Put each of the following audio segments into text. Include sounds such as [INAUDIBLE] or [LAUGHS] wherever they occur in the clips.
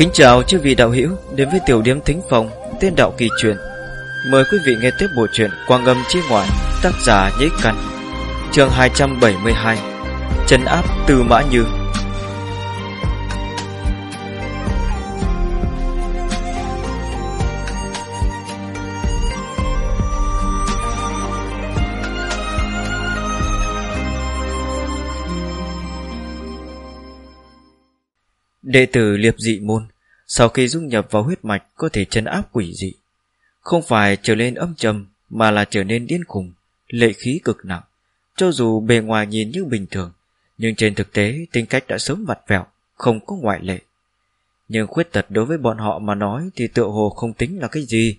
Kính chào chư vị đạo hữu đến với tiểu điểm thính phòng tên đạo kỳ truyện. Mời quý vị nghe tiếp bộ truyện Quang âm chi ngoại, tác giả Nhĩ Căn, chương 272, Trấn áp Từ Mã Như. Đệ tử liệp dị môn, Sau khi dung nhập vào huyết mạch Có thể chân áp quỷ dị, Không phải trở nên âm trầm Mà là trở nên điên khùng, Lệ khí cực nặng Cho dù bề ngoài nhìn như bình thường, Nhưng trên thực tế tính cách đã sớm vặt vẹo, Không có ngoại lệ Nhưng khuyết tật đối với bọn họ mà nói Thì tựa hồ không tính là cái gì,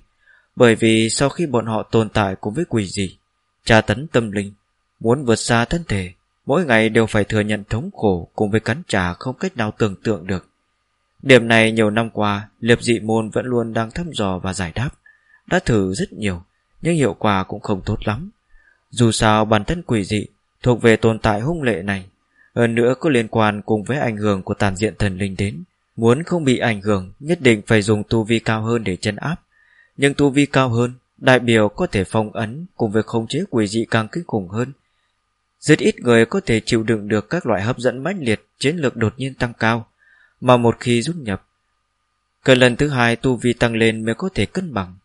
Bởi vì sau khi bọn họ tồn tại cùng với quỷ dị, Tra tấn tâm linh, Muốn vượt xa thân thể, mỗi ngày đều phải thừa nhận thống khổ cùng với cắn trả không cách nào tưởng tượng được. Điểm này nhiều năm qua, liệp dị môn vẫn luôn đang thăm dò và giải đáp. Đã thử rất nhiều, nhưng hiệu quả cũng không tốt lắm. Dù sao bản thân quỷ dị thuộc về tồn tại hung lệ này, hơn nữa có liên quan cùng với ảnh hưởng của tàn diện thần linh đến. Muốn không bị ảnh hưởng, nhất định phải dùng tu vi cao hơn để chân áp. Nhưng tu vi cao hơn, đại biểu có thể phong ấn cùng với khống chế quỷ dị càng kinh khủng hơn, rất ít người có thể chịu đựng được các loại hấp dẫn mãnh liệt chiến lược đột nhiên tăng cao, mà một khi rút nhập. Cần lần thứ hai tu vi tăng lên mới có thể cân bằng.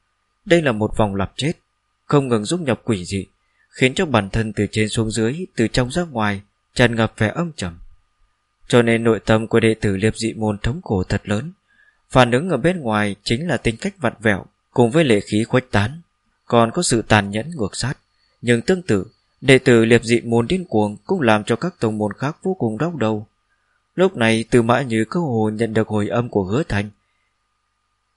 Đây là một vòng lặp chết, không ngừng rút nhập quỷ dị, khiến cho bản thân từ trên xuống dưới, từ trong ra ngoài, tràn ngập vẻ âm trầm. Cho nên nội tâm của đệ tử liệp dị môn thống khổ thật lớn. Phản ứng ở bên ngoài chính là tính cách vặn vẹo, cùng với lệ khí khuếch tán, còn có sự tàn nhẫn ngược sát. Nhưng tương tự, Đệ tử liệp dị môn điên cuồng cũng làm cho các tông môn khác vô cùng đau đầu. Lúc này từ mã như cơ hồ nhận được hồi âm của hứa thành.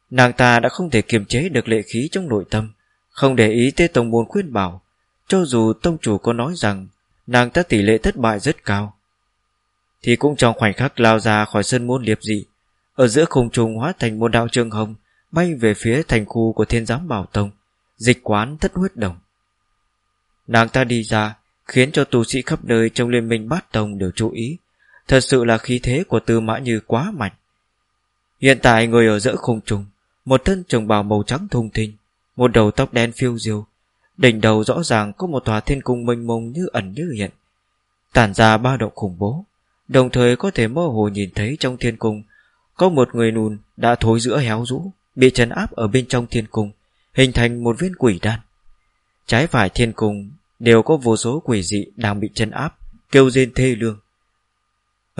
Nàng ta đã không thể kiềm chế được lệ khí trong nội tâm, không để ý tới tông môn khuyên bảo, cho dù tông chủ có nói rằng nàng ta tỷ lệ thất bại rất cao. Thì cũng trong khoảnh khắc lao ra khỏi sân môn liệp dị, ở giữa khung trung hóa thành môn đạo trường hồng, bay về phía thành khu của thiên giám bảo tông, dịch quán thất huyết đồng. Nàng ta đi ra Khiến cho tu sĩ khắp nơi trong liên minh bát tông đều chú ý Thật sự là khí thế của tư mã như quá mạnh Hiện tại người ở giữa khung trùng Một thân trồng bào màu trắng thung thình Một đầu tóc đen phiêu diêu Đỉnh đầu rõ ràng có một tòa thiên cung mênh mông như ẩn như hiện Tản ra ba động khủng bố Đồng thời có thể mơ hồ nhìn thấy trong thiên cung Có một người nùn đã thối giữa héo rũ Bị trấn áp ở bên trong thiên cung Hình thành một viên quỷ đan Trái phải thiên cung đều có vô số quỷ dị đang bị chân áp, kêu rên thê lương.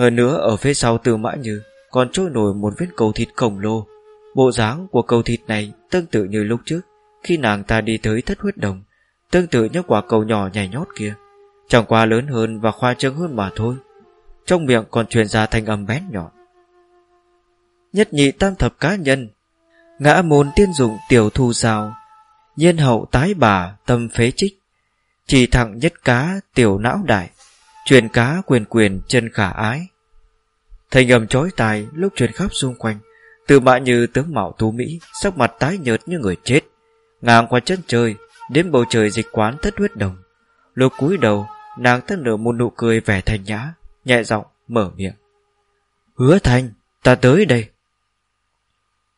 Hơn nữa ở phía sau từ mã như còn trôi nổi một viên cầu thịt khổng lồ. Bộ dáng của cầu thịt này tương tự như lúc trước khi nàng ta đi tới thất huyết đồng, tương tự như quả cầu nhỏ nhảy nhót kia, chẳng qua lớn hơn và khoa trương hơn mà thôi. Trong miệng còn truyền ra thanh âm bén nhọn. Nhất nhị tam thập cá nhân, ngã môn tiên dụng tiểu thu rào, nhiên hậu tái bà tâm phế trích, chỉ thẳng nhất cá tiểu não đại Truyền cá quyền quyền chân khả ái. Thành âm chói tai lúc truyền khắp xung quanh Từ mạ như tướng mạo tú Mỹ, Sắc mặt tái nhợt như người chết. Ngang qua chân trời, Đến bầu trời dịch quán thất huyết đồng. Lúc cúi đầu, Nàng tất nở một nụ cười vẻ thành nhã, Nhẹ giọng mở miệng. Hứa thành, ta tới đây.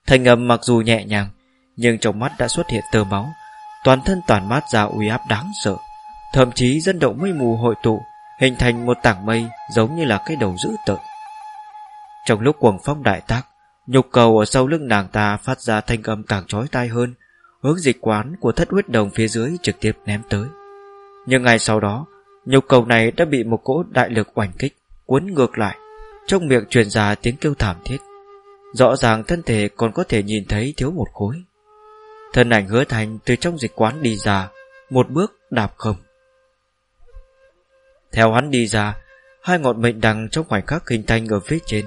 Thành âm mặc dù nhẹ nhàng, Nhưng trong mắt đã xuất hiện tơ máu. Toàn thân toàn mát ra uy áp đáng sợ, Thậm chí dân động mây mù hội tụ. Hình thành một tảng mây giống như là cái đầu dữ tợn. Trong lúc quần phong đại tác, Nhục cầu ở sau lưng nàng ta phát ra thanh âm càng trói tai hơn, Hướng dịch quán của thất huyết đồng phía dưới trực tiếp ném tới. Nhưng ngày sau đó, Nhục cầu này đã bị một cỗ đại lực oanh kích, Cuốn ngược lại, Trong miệng truyền ra tiếng kêu thảm thiết. Rõ ràng thân thể còn có thể nhìn thấy thiếu một khối. Thân ảnh hứa thành từ trong dịch quán đi ra, Một bước đạp không theo hắn đi ra Hai ngọn mệnh đằng trong khoảnh khắc hình thành ở phía trên.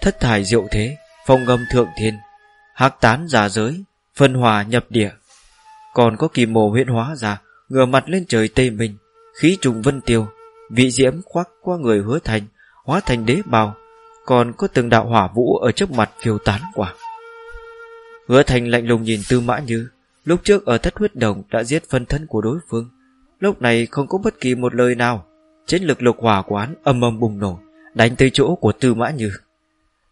Thất thải diệu thế Phong âm thượng thiên. Hắc tán giả giới Phân hòa nhập địa. Còn có kỳ mồ huyễn hóa ra Ngửa mặt lên trời tây mình, Khí trùng vân tiêu. Vị diễm khoác qua người hứa thành Hóa thành đế bào. Còn có từng đạo hỏa vũ ở trước mặt phiêu tán quả Hứa thành lạnh lùng nhìn tư mã như Lúc trước ở thất huyết đồng đã giết phân thân của đối phương. Lúc này không có bất kỳ một lời nào. Chiến lực lục hỏa quán âm âm bùng nổ, Đánh tới chỗ của tư mã như.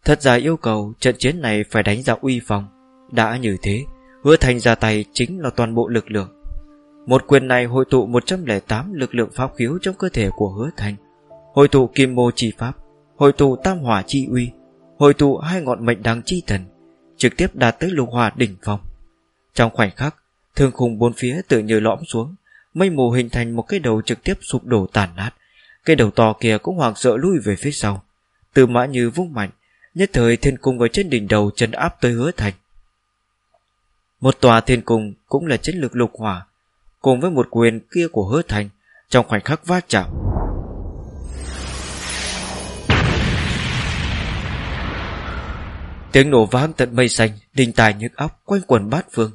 Thật ra yêu cầu trận chiến này phải đánh ra uy phong, Đã như thế, Hứa thành ra tay chính là toàn bộ lực lượng. Một quyền này hội tụ 108 lực lượng pháp khiếu trong cơ thể của hứa thành. Hội tụ kim mô chi pháp, Hội tụ tam hỏa chi uy, Hội tụ hai ngọn mệnh đăng chi thần, Trực tiếp đạt tới lục hòa đỉnh phong. Trong khoảnh khắc, Thương khung bốn phía tự như lõm xuống, Mây mù hình thành một cái đầu trực tiếp sụp đổ tàn nát cái đầu to kia cũng hoảng sợ lui về phía sau. Từ mã như vung mạnh, Nhất thời thiên cung ở trên đỉnh đầu chân áp tới hứa thành. Một tòa thiên cung cũng là chiến lược lục hỏa, Cùng với một quyền kia của hứa thành, Trong khoảnh khắc va chạm. Tiếng nổ vang tận mây xanh, Đình tài nhức óc quanh quần bát phương.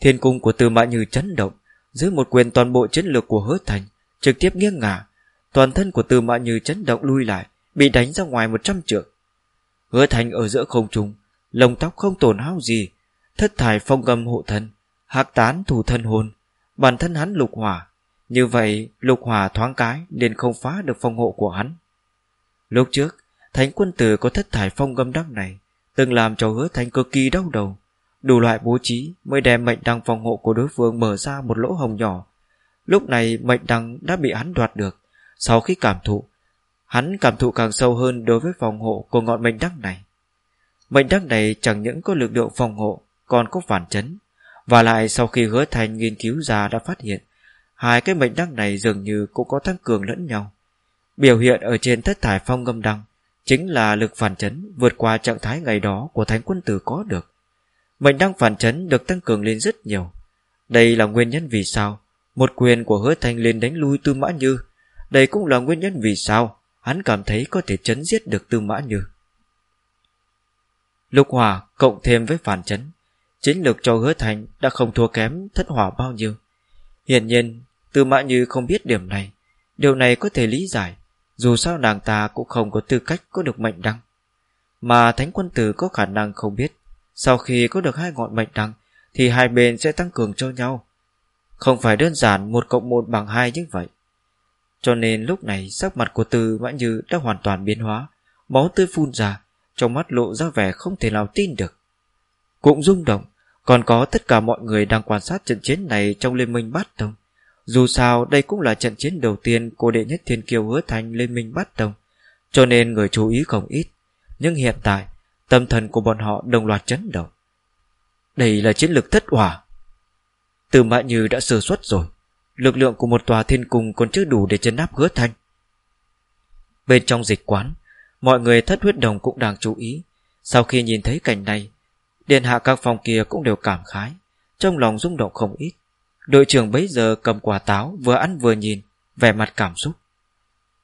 Thiên cung của Tư Mã Như chấn động, Dưới một quyền toàn bộ chiến lược của hứa thành, Trực tiếp nghiêng ngả Toàn thân của Tư Mã Như chấn động lui lại, Bị đánh ra ngoài một trăm trượng. Hứa thành ở giữa không trung, Lông tóc không tổn hao gì, Thất thải phong gầm hộ thân, Hạc tán thủ thân hồn, Bản thân hắn lục hỏa. Như vậy, lục hỏa thoáng cái liền không phá được phong hộ của hắn. Lúc trước, Thánh quân tử có thất thải phong gâm đắc này, Từng làm cho hứa thành cực kỳ đau đầu. Đủ loại bố trí mới đem mệnh đăng phòng hộ của đối phương mở ra một lỗ hồng nhỏ. Lúc này mệnh đăng đã bị hắn đoạt được. Sau khi cảm thụ, Hắn cảm thụ càng sâu hơn đối với phòng hộ của ngọn mệnh đăng này. Mệnh đăng này chẳng những có lực lượng phòng hộ, Còn có phản chấn. Và lại sau khi hứa thành nghiên cứu ra đã phát hiện, Hai cái mệnh đăng này dường như cũng có tăng cường lẫn nhau. Biểu hiện ở trên thất thải phong ngâm đăng Chính là lực phản chấn vượt qua trạng thái ngày đó của Thánh quân tử có được. Mệnh đăng phản chấn được tăng cường lên rất nhiều. Đây là nguyên nhân vì sao Một quyền của hứa thành lên đánh lui tư mã như. Đây cũng là nguyên nhân vì sao Hắn cảm thấy có thể chấn giết được tư mã như Lục hỏa cộng thêm với phản chấn, Chiến lược cho hứa thành đã không thua kém thất hỏa bao nhiêu. Hiển nhiên, Tư mã như không biết điểm này. Điều này có thể lý giải, Dù sao nàng ta cũng không có tư cách có được mệnh đăng. Mà thánh quân tử có khả năng không biết, Sau khi có được hai ngọn mệnh đăng, Thì hai bên sẽ tăng cường cho nhau. Không phải đơn giản một cộng một bằng hai như vậy cho nên lúc này sắc mặt của Tư Mã Như đã hoàn toàn biến hóa. Máu tươi phun ra, Trong mắt lộ ra vẻ không thể nào tin được. Cũng rung động, Còn có tất cả mọi người đang quan sát trận chiến này Trong Liên minh Bát Tông. Dù sao, đây cũng là trận chiến đầu tiên Của đệ nhất thiên kiêu hứa thành Liên minh Bát Tông. Cho nên người chú ý không ít. Nhưng hiện tại, Tâm thần của bọn họ đồng loạt chấn động. Đây là chiến lược thất hỏa. Từ mã như đã sơ xuất rồi. Lực lượng của một tòa thiên cung Còn chưa đủ để chấn áp hứa thanh. Bên trong dịch quán Mọi người thất huyết đồng cũng đang chú ý. Sau khi nhìn thấy cảnh này Điện hạ các phòng kia cũng đều cảm khái Trong lòng rung động không ít. Đội trưởng bấy giờ cầm quả táo Vừa ăn vừa nhìn Vẻ mặt cảm xúc.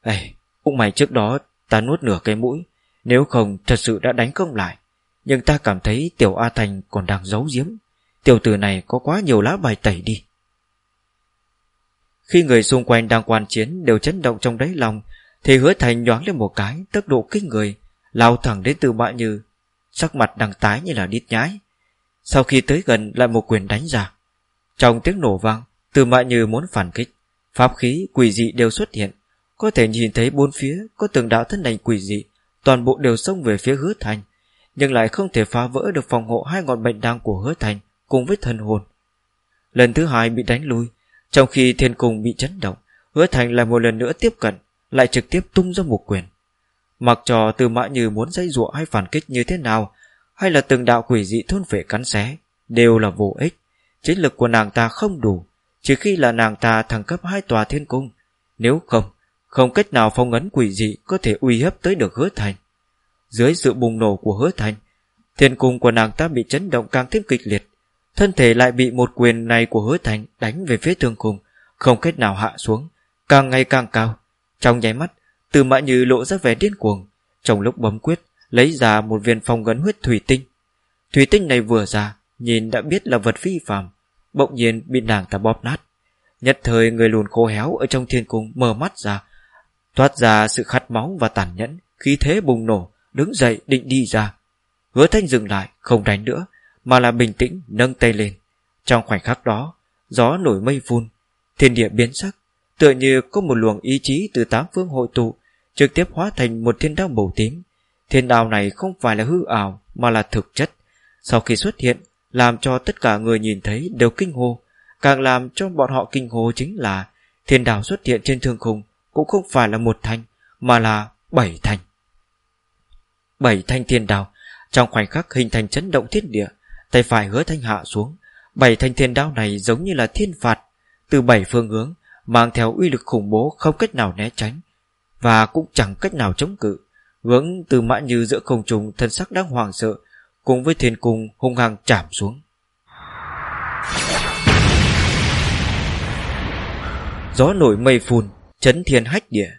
Ê, cũng mày trước đó ta nuốt nửa cái mũi Nếu không thật sự đã đánh không lại. Nhưng ta cảm thấy tiểu A Thành còn đang giấu giếm. Tiểu tử này có quá nhiều lá bài tẩy đi. Khi người xung quanh đang quan chiến Đều chấn động trong đáy lòng, Thì hứa thành nhoáng lên một cái, Tốc độ kinh người, Lao thẳng đến từ bạ như, Sắc mặt đang tái như là đít nhái. Sau khi tới gần lại một quyền đánh ra. Trong tiếng nổ vang Từ mạ như muốn phản kích. Pháp khí, quỷ dị đều xuất hiện. Có thể nhìn thấy bốn phía, Có từng đạo thân ảnh quỷ dị, Toàn bộ đều xông về phía hứa thành, Nhưng lại không thể phá vỡ được phòng hộ Hai ngọn bệnh đăng của hứa thành Cùng với thần hồn. Lần thứ hai bị đánh lui trong khi thiên cung bị chấn động, Hứa thành lại một lần nữa tiếp cận, Lại trực tiếp tung ra một quyền. Mặc cho từ mã như muốn dãy dụa hay phản kích như thế nào, Hay là từng đạo quỷ dị thôn phệ cắn xé, Đều là vô ích. Chiến lực của nàng ta không đủ, Chỉ khi là nàng ta thăng cấp hai tòa thiên cung. Nếu không Không cách nào phong ấn quỷ dị Có thể uy hiếp tới được hứa thành. Dưới sự bùng nổ của hứa thành, Thiên cung của nàng ta bị chấn động càng thêm kịch liệt. Thân thể lại bị một quyền này của hứa thành Đánh về phía thương cung Không cách nào hạ xuống, Càng ngày càng cao. Trong nháy mắt, từ mã như lộ ra vẻ điên cuồng. Trong lúc bấm quyết, Lấy ra một viên phong gấn huyết thủy tinh. Thủy tinh này vừa ra, Nhìn đã biết là vật phi phàm, Bỗng nhiên bị nàng ta bóp nát. Nhất thời người lùn khô héo ở trong thiên cung mở mắt ra Thoát ra sự khát máu và tàn nhẫn, Khí thế bùng nổ, Đứng dậy định đi ra. Hứa thanh dừng lại, không đánh nữa mà là bình tĩnh nâng tay lên Trong khoảnh khắc đó Gió nổi mây phun Thiên địa biến sắc Tựa như có một luồng ý chí từ tám phương hội tụ trực tiếp hóa thành một thiên đao màu tím, thiên đao này không phải là hư ảo mà là thực chất. Sau khi xuất hiện, làm cho tất cả người nhìn thấy đều kinh hô. Càng làm cho bọn họ kinh hô chính là thiên đao xuất hiện trên thương khung cũng không phải là một thanh, mà là bảy thanh. Bảy thanh thiên đao, trong khoảnh khắc hình thành chấn động thiên địa, tay phải hứa thanh hạ xuống. Bảy thanh thiên đao này giống như là thiên phạt, từ bảy phương hướng, mang theo uy lực khủng bố không cách nào né tránh, và cũng chẳng cách nào chống cự. Hướng từ mã như giữa không trùng thân sắc đang hoàng sợ, cùng với thiên cung hung hăng chạm xuống. Gió nổi mây phun, chấn thiên hách địa.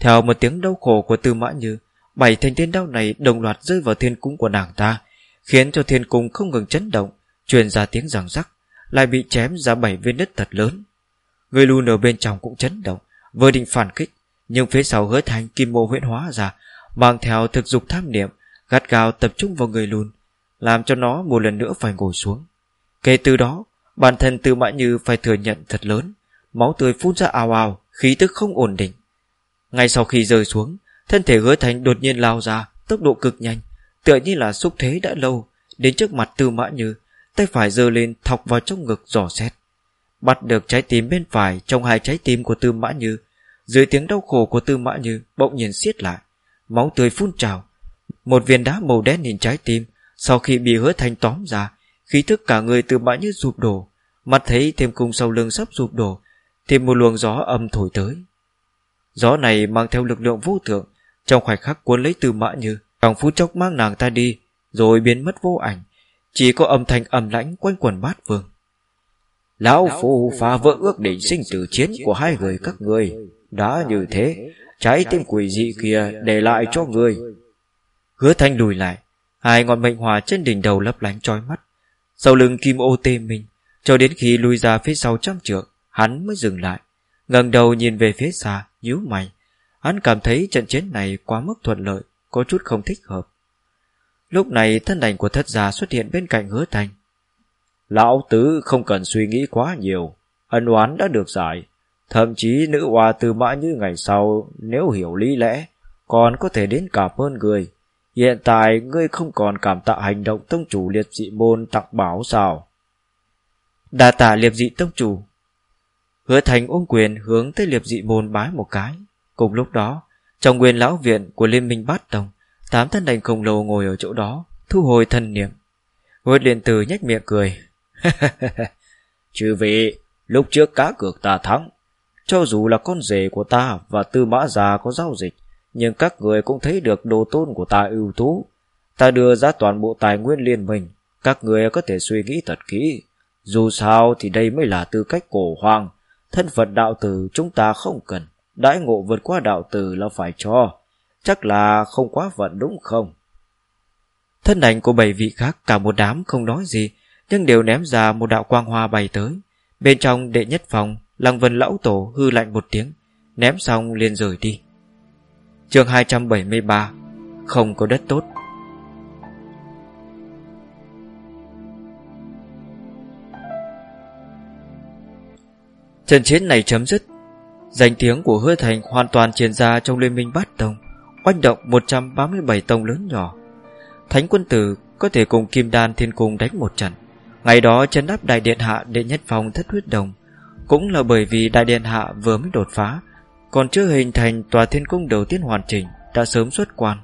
Theo một tiếng đau khổ của tư mã như, bảy thanh thiên đao này đồng loạt rơi vào thiên cung của nàng ta, khiến cho thiên cung không ngừng chấn động, truyền ra tiếng giằng rắc, lại bị chém ra bảy viên đất thật lớn. Người lùn ở bên trong cũng chấn động, vừa định phản kích, nhưng phía sau hứa thành kim mô huyễn hóa ra, mang theo thực dục tham niệm, gắt gao tập trung vào người lùn, làm cho nó một lần nữa phải ngồi xuống. Kể từ đó, bản thân tư mã như phải thừa nhận thật lớn, máu tươi phun ra ào ào, khí tức không ổn định. Ngay sau khi rơi xuống, thân thể hứa thành đột nhiên lao ra, tốc độ cực nhanh, tựa như là xúc thế đã lâu, đến trước mặt tư mã như, tay phải giơ lên thọc vào trong ngực dò xét. Bắt được trái tim bên phải trong hai trái tim của tư mã như, dưới tiếng đau khổ của tư mã như bỗng nhiên siết lại, máu tươi phun trào. Một viên đá màu đen nhìn trái tim, sau khi bị hứa thành tóm ra, khí thức cả người tư mã như sụp đổ, mặt thấy thêm cung sau lưng sắp sụp đổ, thêm một luồng gió âm thổi tới. Gió này mang theo lực lượng vô thượng, trong khoảnh khắc cuốn lấy tư mã như, trong phút chốc mang nàng ta đi, rồi biến mất vô ảnh, chỉ có âm thanh âm lãnh quanh quần bát vương. Lão Phu phá vỡ ước định sinh tử chiến của hai người các người. Đã như thế, trái tim quỷ dị kia để lại cho người. Hứa thanh lùi lại, hai ngọn mệnh hòa trên đỉnh đầu lấp lánh trói mắt. Sau lưng kim ô tê mình, cho đến khi lùi ra phía sau trăm trượng, hắn mới dừng lại. ngẩng đầu nhìn về phía xa, nhíu mày. Hắn cảm thấy trận chiến này quá mức thuận lợi, có chút không thích hợp. Lúc này thân ảnh của thất gia xuất hiện bên cạnh hứa thanh. Lão tứ không cần suy nghĩ quá nhiều, ân oán đã được giải. Thậm chí nữ hoa từ mã như ngày sau, nếu hiểu lý lẽ, còn có thể đến cảm ơn người. Hiện tại ngươi không còn cảm tạ hành động tông chủ liệt dị môn tặng báo sao. Đà tạ liệt dị tông chủ. Hứa thành ôm quyền hướng tới liệt dị môn bái một cái. Cùng lúc đó, trong nguyên lão viện của Liên minh Bát Tông, tám thân đành khổng lồ ngồi ở chỗ đó, thu hồi thân niệm. Huyết điện tử nhếch miệng cười. [LAUGHS] Chư vị, lúc trước cá cược ta thắng. Cho dù là con rể của ta và tư mã già có giao dịch, nhưng các người cũng thấy được đồ tôn của ta ưu tú. Ta đưa ra toàn bộ tài nguyên liên minh, các người có thể suy nghĩ thật kỹ. Dù sao thì đây mới là tư cách cổ hoàng, thân phận đạo tử chúng ta không cần. Đãi ngộ vượt qua đạo tử là phải cho. Chắc là không quá vận đúng không? Thân ảnh của bảy vị khác cả một đám không nói gì, nhưng đều ném ra một đạo quang hoa bay tới. Bên trong đệ nhất phòng, Lăng Vân Lão Tổ hư lạnh một tiếng, ném xong liền rời đi. chương 273 Không có đất tốt Trận chiến này chấm dứt Danh tiếng của hứa thành hoàn toàn truyền ra trong liên minh bát tông, Oanh động 137 tông lớn nhỏ. Thánh quân tử có thể cùng Kim Đan Thiên Cung đánh một trận. Ngày đó chấn áp Đại Điện Hạ đệ nhất phòng thất huyết đồng, Cũng là bởi vì Đại Điện Hạ vừa mới đột phá, Còn chưa hình thành tòa thiên cung đầu tiên hoàn chỉnh, Đã sớm xuất quan.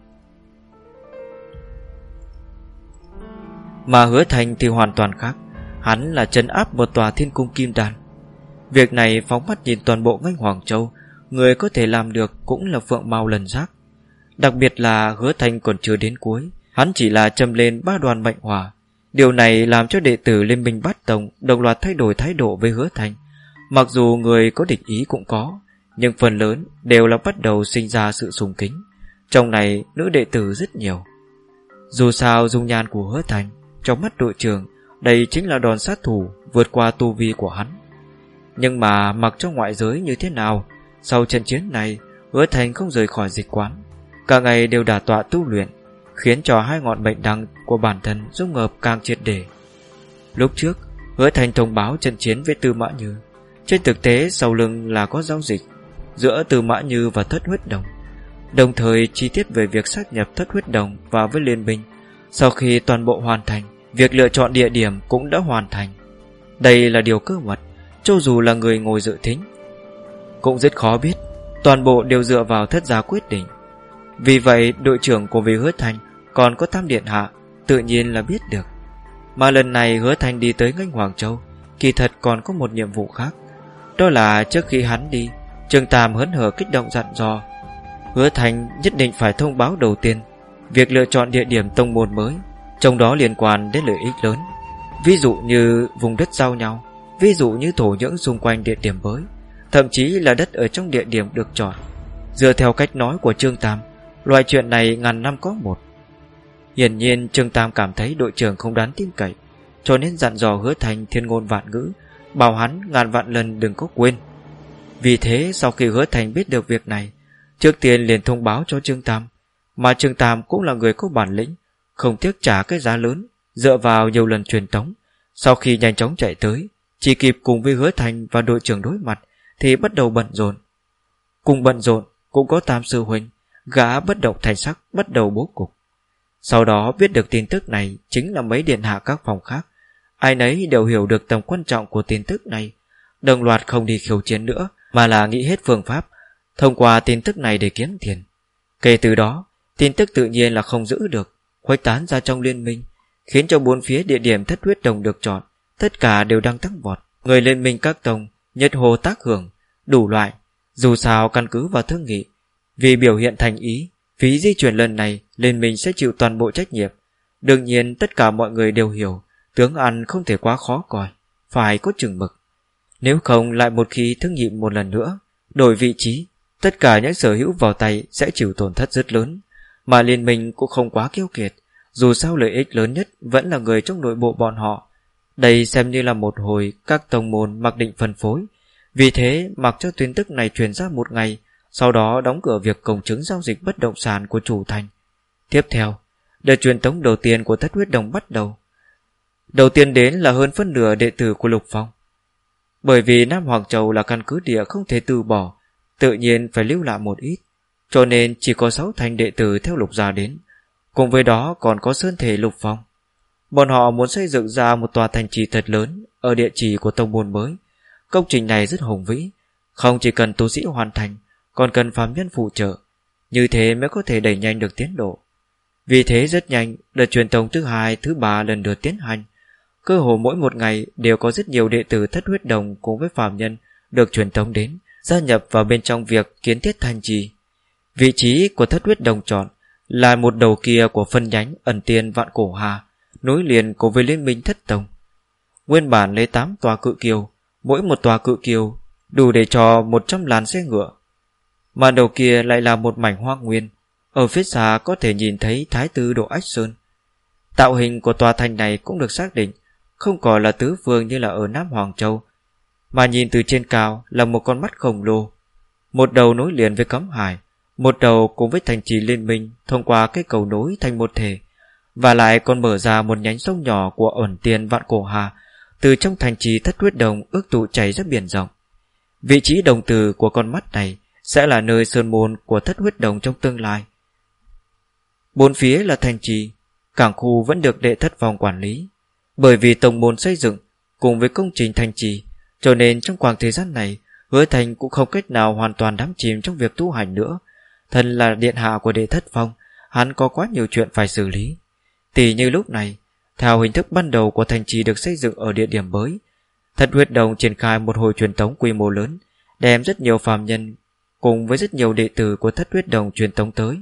Mà hứa thành thì hoàn toàn khác. Hắn là chấn áp một tòa thiên cung kim đan Việc này phóng mắt nhìn toàn bộ ngành Hoàng Châu Người có thể làm được cũng là Phượng Mao lần giác Đặc biệt là hứa thành còn chưa đến cuối Hắn chỉ là châm lên ba đoàn mệnh hỏa Điều này làm cho đệ tử Liên minh Bát Tông đồng loạt thay đổi thái độ với hứa thành. Mặc dù người có địch ý cũng có, nhưng phần lớn đều là bắt đầu sinh ra sự sùng kính. Trong này nữ đệ tử rất nhiều. Dù sao dung nhan của hứa thành, trong mắt đội trưởng, đây chính là đòn sát thủ vượt qua tu vi của hắn. Nhưng mà mặc cho ngoại giới như thế nào, sau trận chiến này, hứa thành không rời khỏi dịch quán. Cả ngày đều đả tọa tu luyện, khiến cho hai ngọn bệnh đăng của bản thân dung hợp càng triệt để. Lúc trước, hứa thành thông báo trận chiến với Tư Mã Như. Trên thực tế sau lưng là có giao dịch giữa Tư Mã Như và Thất Huyết Đồng. Đồng thời chi tiết về việc sát nhập thất huyết đồng vào với liên minh Sau khi toàn bộ hoàn thành Việc lựa chọn địa điểm cũng đã hoàn thành Đây là điều cơ mật cho dù là người ngồi dự thính Cũng rất khó biết Toàn bộ đều dựa vào thất giá quyết định. Vì vậy, đội trưởng của vị hứa thành Còn có tam điện hạ Tự nhiên là biết được. Mà lần này hứa thành đi tới ngành Hoàng Châu, Kỳ thật còn có một nhiệm vụ khác. Đó là trước khi hắn đi, trường Tam hớn hở kích động dặn dò. Hứa Thành nhất định phải thông báo đầu tiên, Việc lựa chọn địa điểm tông môn mới, Trong đó liên quan đến lợi ích lớn. Ví dụ như vùng đất giao nhau Ví dụ như thổ nhưỡng xung quanh địa điểm mới, Thậm chí là đất ở trong địa điểm được chọn. Dựa theo cách nói của Trương Tam, Loại chuyện này ngàn năm có một. Hiển nhiên, Trương Tam cảm thấy đội trưởng không đáng tin cậy, Cho nên dặn dò hứa thành thiên ngôn vạn ngữ, Bảo hắn ngàn vạn lần đừng có quên. Vì thế, sau khi hứa thành biết được việc này, Trước tiên liền thông báo cho Trương Tam, Mà Trương Tam cũng là người có bản lĩnh, Không tiếc trả cái giá lớn, Dựa vào nhiều lần truyền tống, Sau khi nhanh chóng chạy tới chỉ kịp cùng với hứa thành và đội trưởng đối mặt, Thì bắt đầu bận rộn. Cùng bận rộn cũng có Tam Sư Huynh, Gã bất động thành sắc bắt đầu bố cục. Sau đó biết được tin tức này Chính là mấy điện hạ các phòng khác. Ai nấy đều hiểu được tầm quan trọng của tin tức này. Đồng loạt không đi khiêu chiến nữa, Mà là nghĩ hết phương pháp, Thông qua tin tức này để kiếm tiền. Kể từ đó, Tin tức tự nhiên là không giữ được, Khuếch tán ra trong liên minh, Khiến cho bốn phía địa điểm thất huyết đồng được chọn. Tất cả đều đang tăng vọt Người liên minh các tông Nhật hồ tác hưởng, Đủ loại. Dù sao căn cứ vào thương nghị. Vì biểu hiện thành ý, Phí di chuyển lần này, Liên minh sẽ chịu toàn bộ trách nhiệm. Đương nhiên, tất cả mọi người đều hiểu, Tướng ăn không thể quá khó coi, Phải có chừng mực. Nếu không, lại một khi thương nghị một lần nữa, Đổi vị trí, Tất cả những sở hữu vào tay sẽ chịu tổn thất rất lớn. Mà liên minh cũng không quá kiêu kiệt, Dù sao lợi ích lớn nhất vẫn là người trong nội bộ bọn họ. Đây xem như là một hồi các tông môn mặc định phân phối. Vì thế, mặc cho tin tức này truyền ra một ngày, Sau đó đóng cửa việc công chứng giao dịch bất động sản của chủ thành. Tiếp theo, Đợt truyền tống đầu tiên của thất huyết đồng bắt đầu. Đầu tiên đến là hơn phân nửa đệ tử của Lục Phong. Bởi vì Nam Hoàng Châu là căn cứ địa không thể từ bỏ, Tự nhiên phải lưu lại một ít, Cho nên chỉ có 6 thành đệ tử theo lục gia đến. Cùng với đó còn có sơn thể lục phong. Bọn họ muốn xây dựng ra một tòa thành trì thật lớn Ở địa chỉ của tông môn mới. Công trình này rất hùng vĩ Không chỉ cần tu sĩ hoàn thành Còn cần phàm nhân phụ trợ. Như thế mới có thể đẩy nhanh được tiến độ. Vì thế rất nhanh Đợt truyền tông thứ hai, thứ ba lần lượt tiến hành. Cơ hồ mỗi một ngày Đều có rất nhiều đệ tử thất huyết đồng Cùng với phàm nhân được truyền tống đến gia nhập vào bên trong việc kiến thiết thành trì. Vị trí của thất huyết đồng chọn là một đầu kia của phân nhánh ẩn tiên vạn cổ hà, nối liền cùng với liên minh thất tông. Nguyên bản lấy 8 tòa cự kiều, mỗi một tòa cự kiều đủ để cho 100 làn xe ngựa. Mà đầu kia lại là một mảnh hoang nguyên, ở phía xa có thể nhìn thấy Thái Tư Độ Ách Sơn. Tạo hình của tòa thành này cũng được xác định, không còn là tứ phương như là ở Nam Hoàng Châu, mà nhìn từ trên cao là một con mắt khổng lồ Một đầu nối liền với cấm hải Một đầu cùng với thành trì liên minh Thông qua cái cầu nối thành một thể và lại còn mở ra một nhánh sông nhỏ Của ẩn tiền vạn cổ hà, Từ trong thành trì thất huyết đồng Ước tụ chảy ra biển rộng. Vị trí đồng từ của con mắt này Sẽ là nơi sơn môn của thất huyết đồng trong tương lai. Bốn phía là thành trì, Cảng khu vẫn được đệ thất phòng quản lý, Bởi vì tổng môn xây dựng Cùng với công trình thành trì, cho nên trong khoảng thời gian này, Hứa Thành cũng không cách nào hoàn toàn đắm chìm trong việc tu hành nữa. Thân là điện hạ của đệ thất phong Hắn có quá nhiều chuyện phải xử lý. Tỷ như lúc này, Theo hình thức ban đầu của thành trì được xây dựng ở địa điểm mới Thật huyết đồng triển khai một hồi truyền tống quy mô lớn, Đem rất nhiều phàm nhân Cùng với rất nhiều đệ tử của thất huyết đồng truyền tống tới.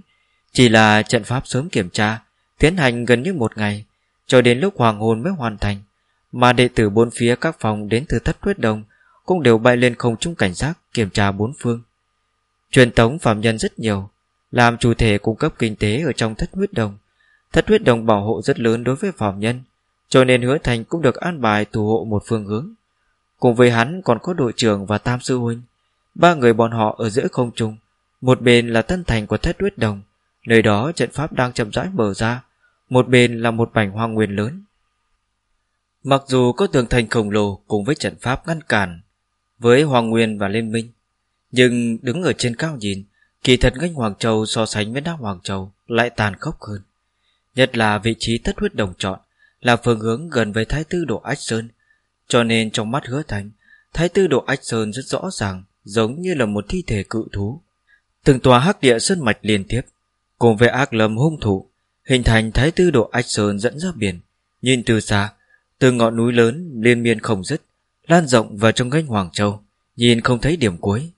Chỉ là trận pháp sớm kiểm tra, Tiến hành gần như một ngày, Cho đến lúc hoàng hôn mới hoàn thành, mà đệ tử bốn phía các phòng đến từ thất huyết đồng Cũng đều bay lên không trung cảnh giác Kiểm tra bốn phương. Truyền tống phạm nhân rất nhiều, Làm chủ thể cung cấp kinh tế ở trong thất huyết đồng Thất huyết đồng bảo hộ rất lớn đối với phạm nhân Cho nên hứa thành cũng được an bài thủ hộ một phương hướng Cùng với hắn còn có đội trưởng và tam sư huynh Ba người bọn họ ở giữa không trung Một bên là tân thành của thất huyết đồng Nơi đó trận pháp đang chậm rãi mở ra Một bên là một mảnh hoang nguyên lớn Mặc dù có tường thành khổng lồ cùng với trận pháp ngăn cản với Hoàng Nguyên và Liên minh, nhưng đứng ở trên cao nhìn, Kỳ thật ngách Hoàng Châu so sánh với Nam Hoàng Châu lại tàn khốc hơn. Nhất là vị trí thất huyết đồng chọn là phương hướng gần với Thái Tư Độ Ách Sơn, cho nên trong mắt hứa thành, Thái Tư Độ Ách Sơn rất rõ ràng, giống như là một thi thể cự thú. Từng tòa hắc địa sơn mạch liên tiếp, cùng với ác lâm hung thủ, hình thành Thái Tư Độ Ách Sơn dẫn ra biển. Nhìn từ xa, từ ngọn núi lớn liên miên không dứt, lan rộng vào trong gánh Hoàng Châu, nhìn không thấy điểm cuối.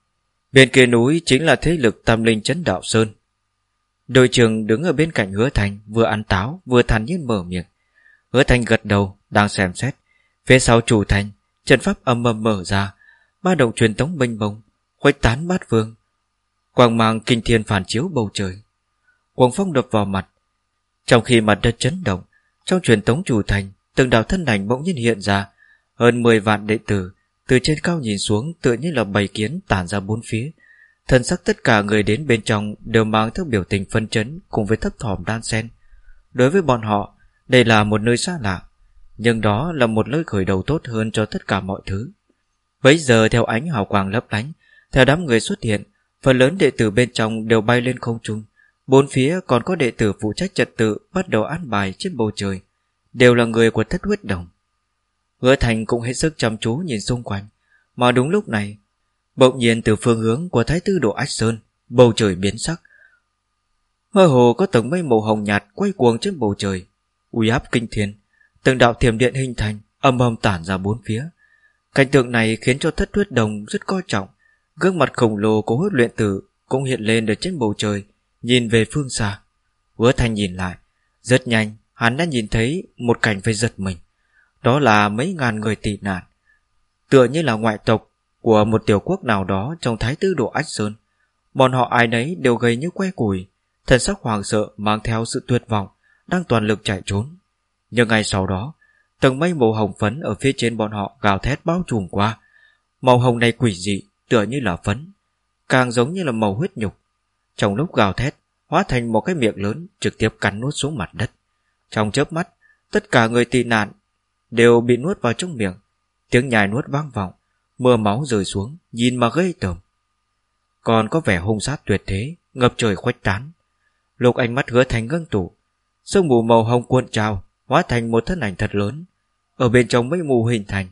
Bên kia núi chính là thế lực tam linh chấn đạo Sơn. Đội trưởng đứng ở bên cạnh hứa thành vừa ăn táo vừa thản nhiên mở miệng. Hứa thành gật đầu, đang xem xét. Phía sau chủ thành, trận pháp âm âm mở ra, ba động truyền tống mênh mông, khuếch tán bát vương. Quang mang kinh thiên phản chiếu bầu trời. Quang phong đập vào mặt. Trong khi mặt đất chấn động, trong truyền tống chủ thành, từng đạo thân ảnh bỗng nhiên hiện ra, hơn 10 vạn đệ tử, từ trên cao nhìn xuống tựa như là bầy kiến tản ra bốn phía. Thần sắc tất cả người đến bên trong đều mang theo biểu tình phân chấn cùng với thấp thỏm đan sen. Đối với bọn họ, đây là một nơi xa lạ, nhưng đó là một nơi khởi đầu tốt hơn cho tất cả mọi thứ. Bấy giờ theo ánh hào quang lấp lánh, theo đám người xuất hiện, phần lớn đệ tử bên trong đều bay lên không trung. Bốn phía còn có đệ tử phụ trách trật tự bắt đầu an bài trên bầu trời, đều là người của thất huyết đồng. Hứa Thành cũng hết sức chăm chú nhìn xung quanh, mà đúng lúc này, bỗng nhiên từ phương hướng của Thái Tư Độ Ách Sơn, bầu trời biến sắc. Mơ hồ có tầng mây màu hồng nhạt quay cuồng trên bầu trời, uy áp kinh thiên, từng đạo thiểm điện hình thành, âm âm tản ra bốn phía. Cảnh tượng này khiến cho thất huyết đồng rất coi trọng, gương mặt khổng lồ của huấn luyện tử cũng hiện lên ở trên bầu trời, nhìn về phương xa. Hứa Thanh nhìn lại, rất nhanh, hắn đã nhìn thấy một cảnh phải giật mình. Đó là mấy ngàn người tị nạn, tựa như là ngoại tộc của một tiểu quốc nào đó trong thái tư độ Ách Sơn. Bọn họ ai nấy đều gầy như que củi, thần sắc hoàng sợ mang theo sự tuyệt vọng, đang toàn lực chạy trốn. Nhưng ngay sau đó, tầng mây màu hồng phấn ở phía trên bọn họ gào thét bao trùm qua. Màu hồng này quỷ dị, tựa như là phấn, càng giống như là màu huyết nhục. Trong lúc gào thét, hóa thành một cái miệng lớn trực tiếp cắn nuốt xuống mặt đất. Trong chớp mắt, tất cả người tị nạn đều bị nuốt vào trong miệng. Tiếng nhai nuốt vang vọng, mưa máu rơi xuống, nhìn mà gây tởm. Còn có vẻ hung sát tuyệt thế, ngập trời khuếch tán. Lục ánh mắt hứa thành ngưng tủ, sương mù màu hồng cuộn trào, hóa thành một thân ảnh thật lớn. Ở bên trong mây mù hình thành,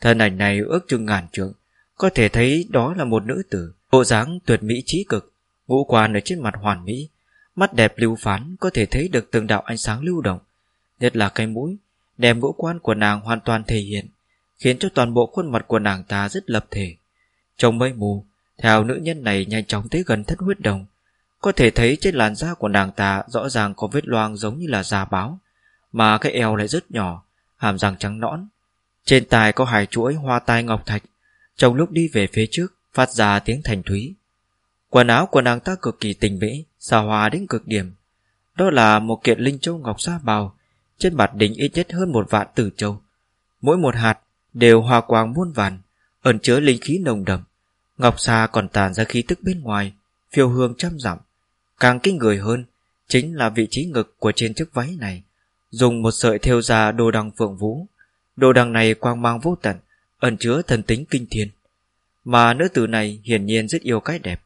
thân ảnh này ước chừng ngàn trượng, có thể thấy đó là một nữ tử, bộ dáng tuyệt mỹ trí cực, ngũ quan ở trên mặt hoàn mỹ, mắt đẹp lưu phán có thể thấy được từng đạo ánh sáng lưu động, nhất là cái mũi, đem ngũ quan của nàng hoàn toàn thể hiện, khiến cho toàn bộ khuôn mặt của nàng ta rất lập thể. Trong mây mù, theo nữ nhân này nhanh chóng tới gần thất huyết đồng, có thể thấy trên làn da của nàng ta rõ ràng có vết loang giống như là da báo, mà cái eo lại rất nhỏ, hàm răng trắng nõn. Trên tai có hai chuỗi hoa tai ngọc thạch, trong lúc đi về phía trước phát ra tiếng thành thúy. Quần áo của nàng ta cực kỳ tình mỹ, xa hoa đến cực điểm. Đó là một kiện linh châu ngọc sa bào, trên mặt đính ít nhất hơn một vạn tử châu. Mỗi một hạt đều hoa quang muôn vàn, ẩn chứa linh khí nồng đậm. Ngọc xa còn tàn ra khí tức bên ngoài, phiêu hương trăm dặm. Càng kinh người hơn, chính là vị trí ngực của trên chiếc váy này. Dùng một sợi thêu ra đồ đằng phượng vũ. Đồ đằng này quang mang vô tận, ẩn chứa thần tính kinh thiên. Mà nữ tử này hiển nhiên rất yêu cái đẹp.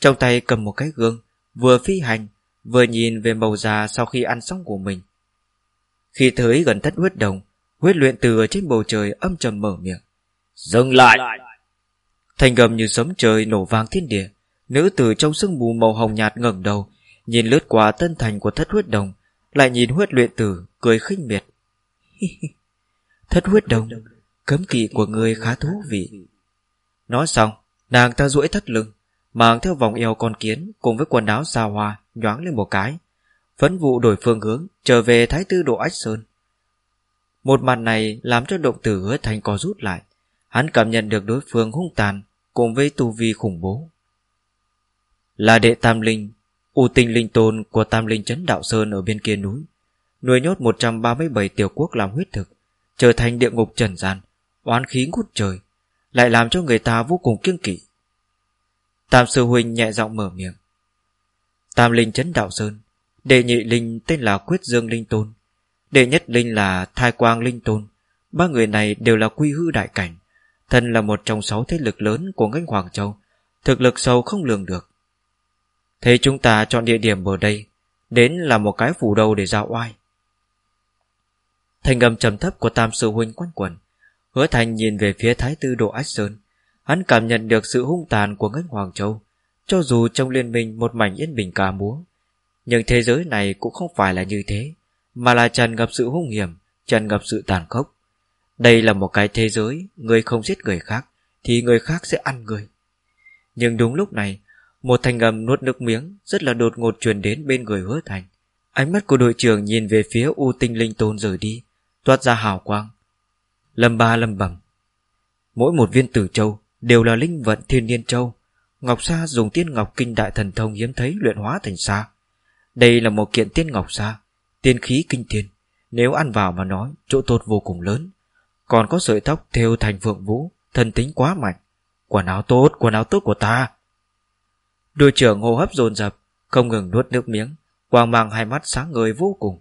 Trong tay cầm một cái gương, vừa phi hành, vừa nhìn về màu da sau khi ăn xong của mình. Khi tới gần thất huyết đồng, huyết luyện từ ở trên bầu trời âm trầm mở miệng. Dừng lại! Thành gầm như sấm trời nổ vang thiên địa. Nữ tử trong sương mù màu hồng nhạt ngẩng đầu, nhìn lướt qua tân thành của thất huyết đồng, lại nhìn huyết luyện tử, cười khinh miệt. [LAUGHS] thất huyết đồng, cấm kỵ của người khá thú vị. Nói xong, nàng ta duỗi thắt lưng, mang theo vòng eo con kiến cùng với quần áo xa hoa, nhoáng lên một cái. Phấn vụ đổi phương hướng, trở về thái tư độ ách sơn. Một màn này làm cho động tử hứa thành có rút lại. Hắn cảm nhận được đối phương hung tàn cùng với tu vi khủng bố. Là đệ tam linh, u tinh linh tôn của tam linh chấn đạo sơn ở bên kia núi. Nuôi nhốt 137 tiểu quốc làm huyết thực, trở thành địa ngục trần gian, oán khí ngút trời, lại làm cho người ta vô cùng kiêng kỵ. Tam sư huynh nhẹ giọng mở miệng. Tam linh chấn đạo sơn, đệ nhị linh tên là Quyết Dương Linh Tôn, đệ nhất linh là Thai Quang Linh Tôn. Ba người này đều là quy hư đại cảnh, thân là một trong sáu thế lực lớn của ngành Hoàng Châu, thực lực sâu không lường được. thế chúng ta chọn địa điểm ở đây Đến là một cái phủ đầu để giao oai Thành âm trầm thấp của Tam Sư Huynh quanh quẩn Hứa Thành nhìn về phía Thái Tư Độ Ách Sơn Hắn cảm nhận được sự hung tàn của ngân Hoàng Châu Cho dù trong liên minh một mảnh yên bình ca múa Nhưng thế giới này cũng không phải là như thế mà là tràn ngập sự hung hiểm Tràn ngập sự tàn khốc. Đây là một cái thế giới, Người không giết người khác, Thì người khác sẽ ăn người. Nhưng đúng lúc này, Một thành ngầm nuốt nước miếng Rất là đột ngột truyền đến bên người hứa thành. Ánh mắt của đội trưởng nhìn về phía U tinh linh tôn rời đi, Toát ra hào quang. Lâm ba lâm bẩm, Mỗi một viên tử châu Đều là linh vận thiên niên châu. Ngọc Sa dùng tiên ngọc kinh đại thần thông hiếm thấy luyện hóa thành sa. Đây là một kiện tiên ngọc sa Tiên khí kinh thiên. Nếu ăn vào mà nói Chỗ tốt vô cùng lớn. Còn có sợi tóc theo thành phượng vũ Thân tính quá mạnh. Quần áo tốt, quần áo tốt của ta. Đội trưởng hô hấp dồn dập Không ngừng nuốt nước miếng. Quang mang hai mắt sáng ngời vô cùng.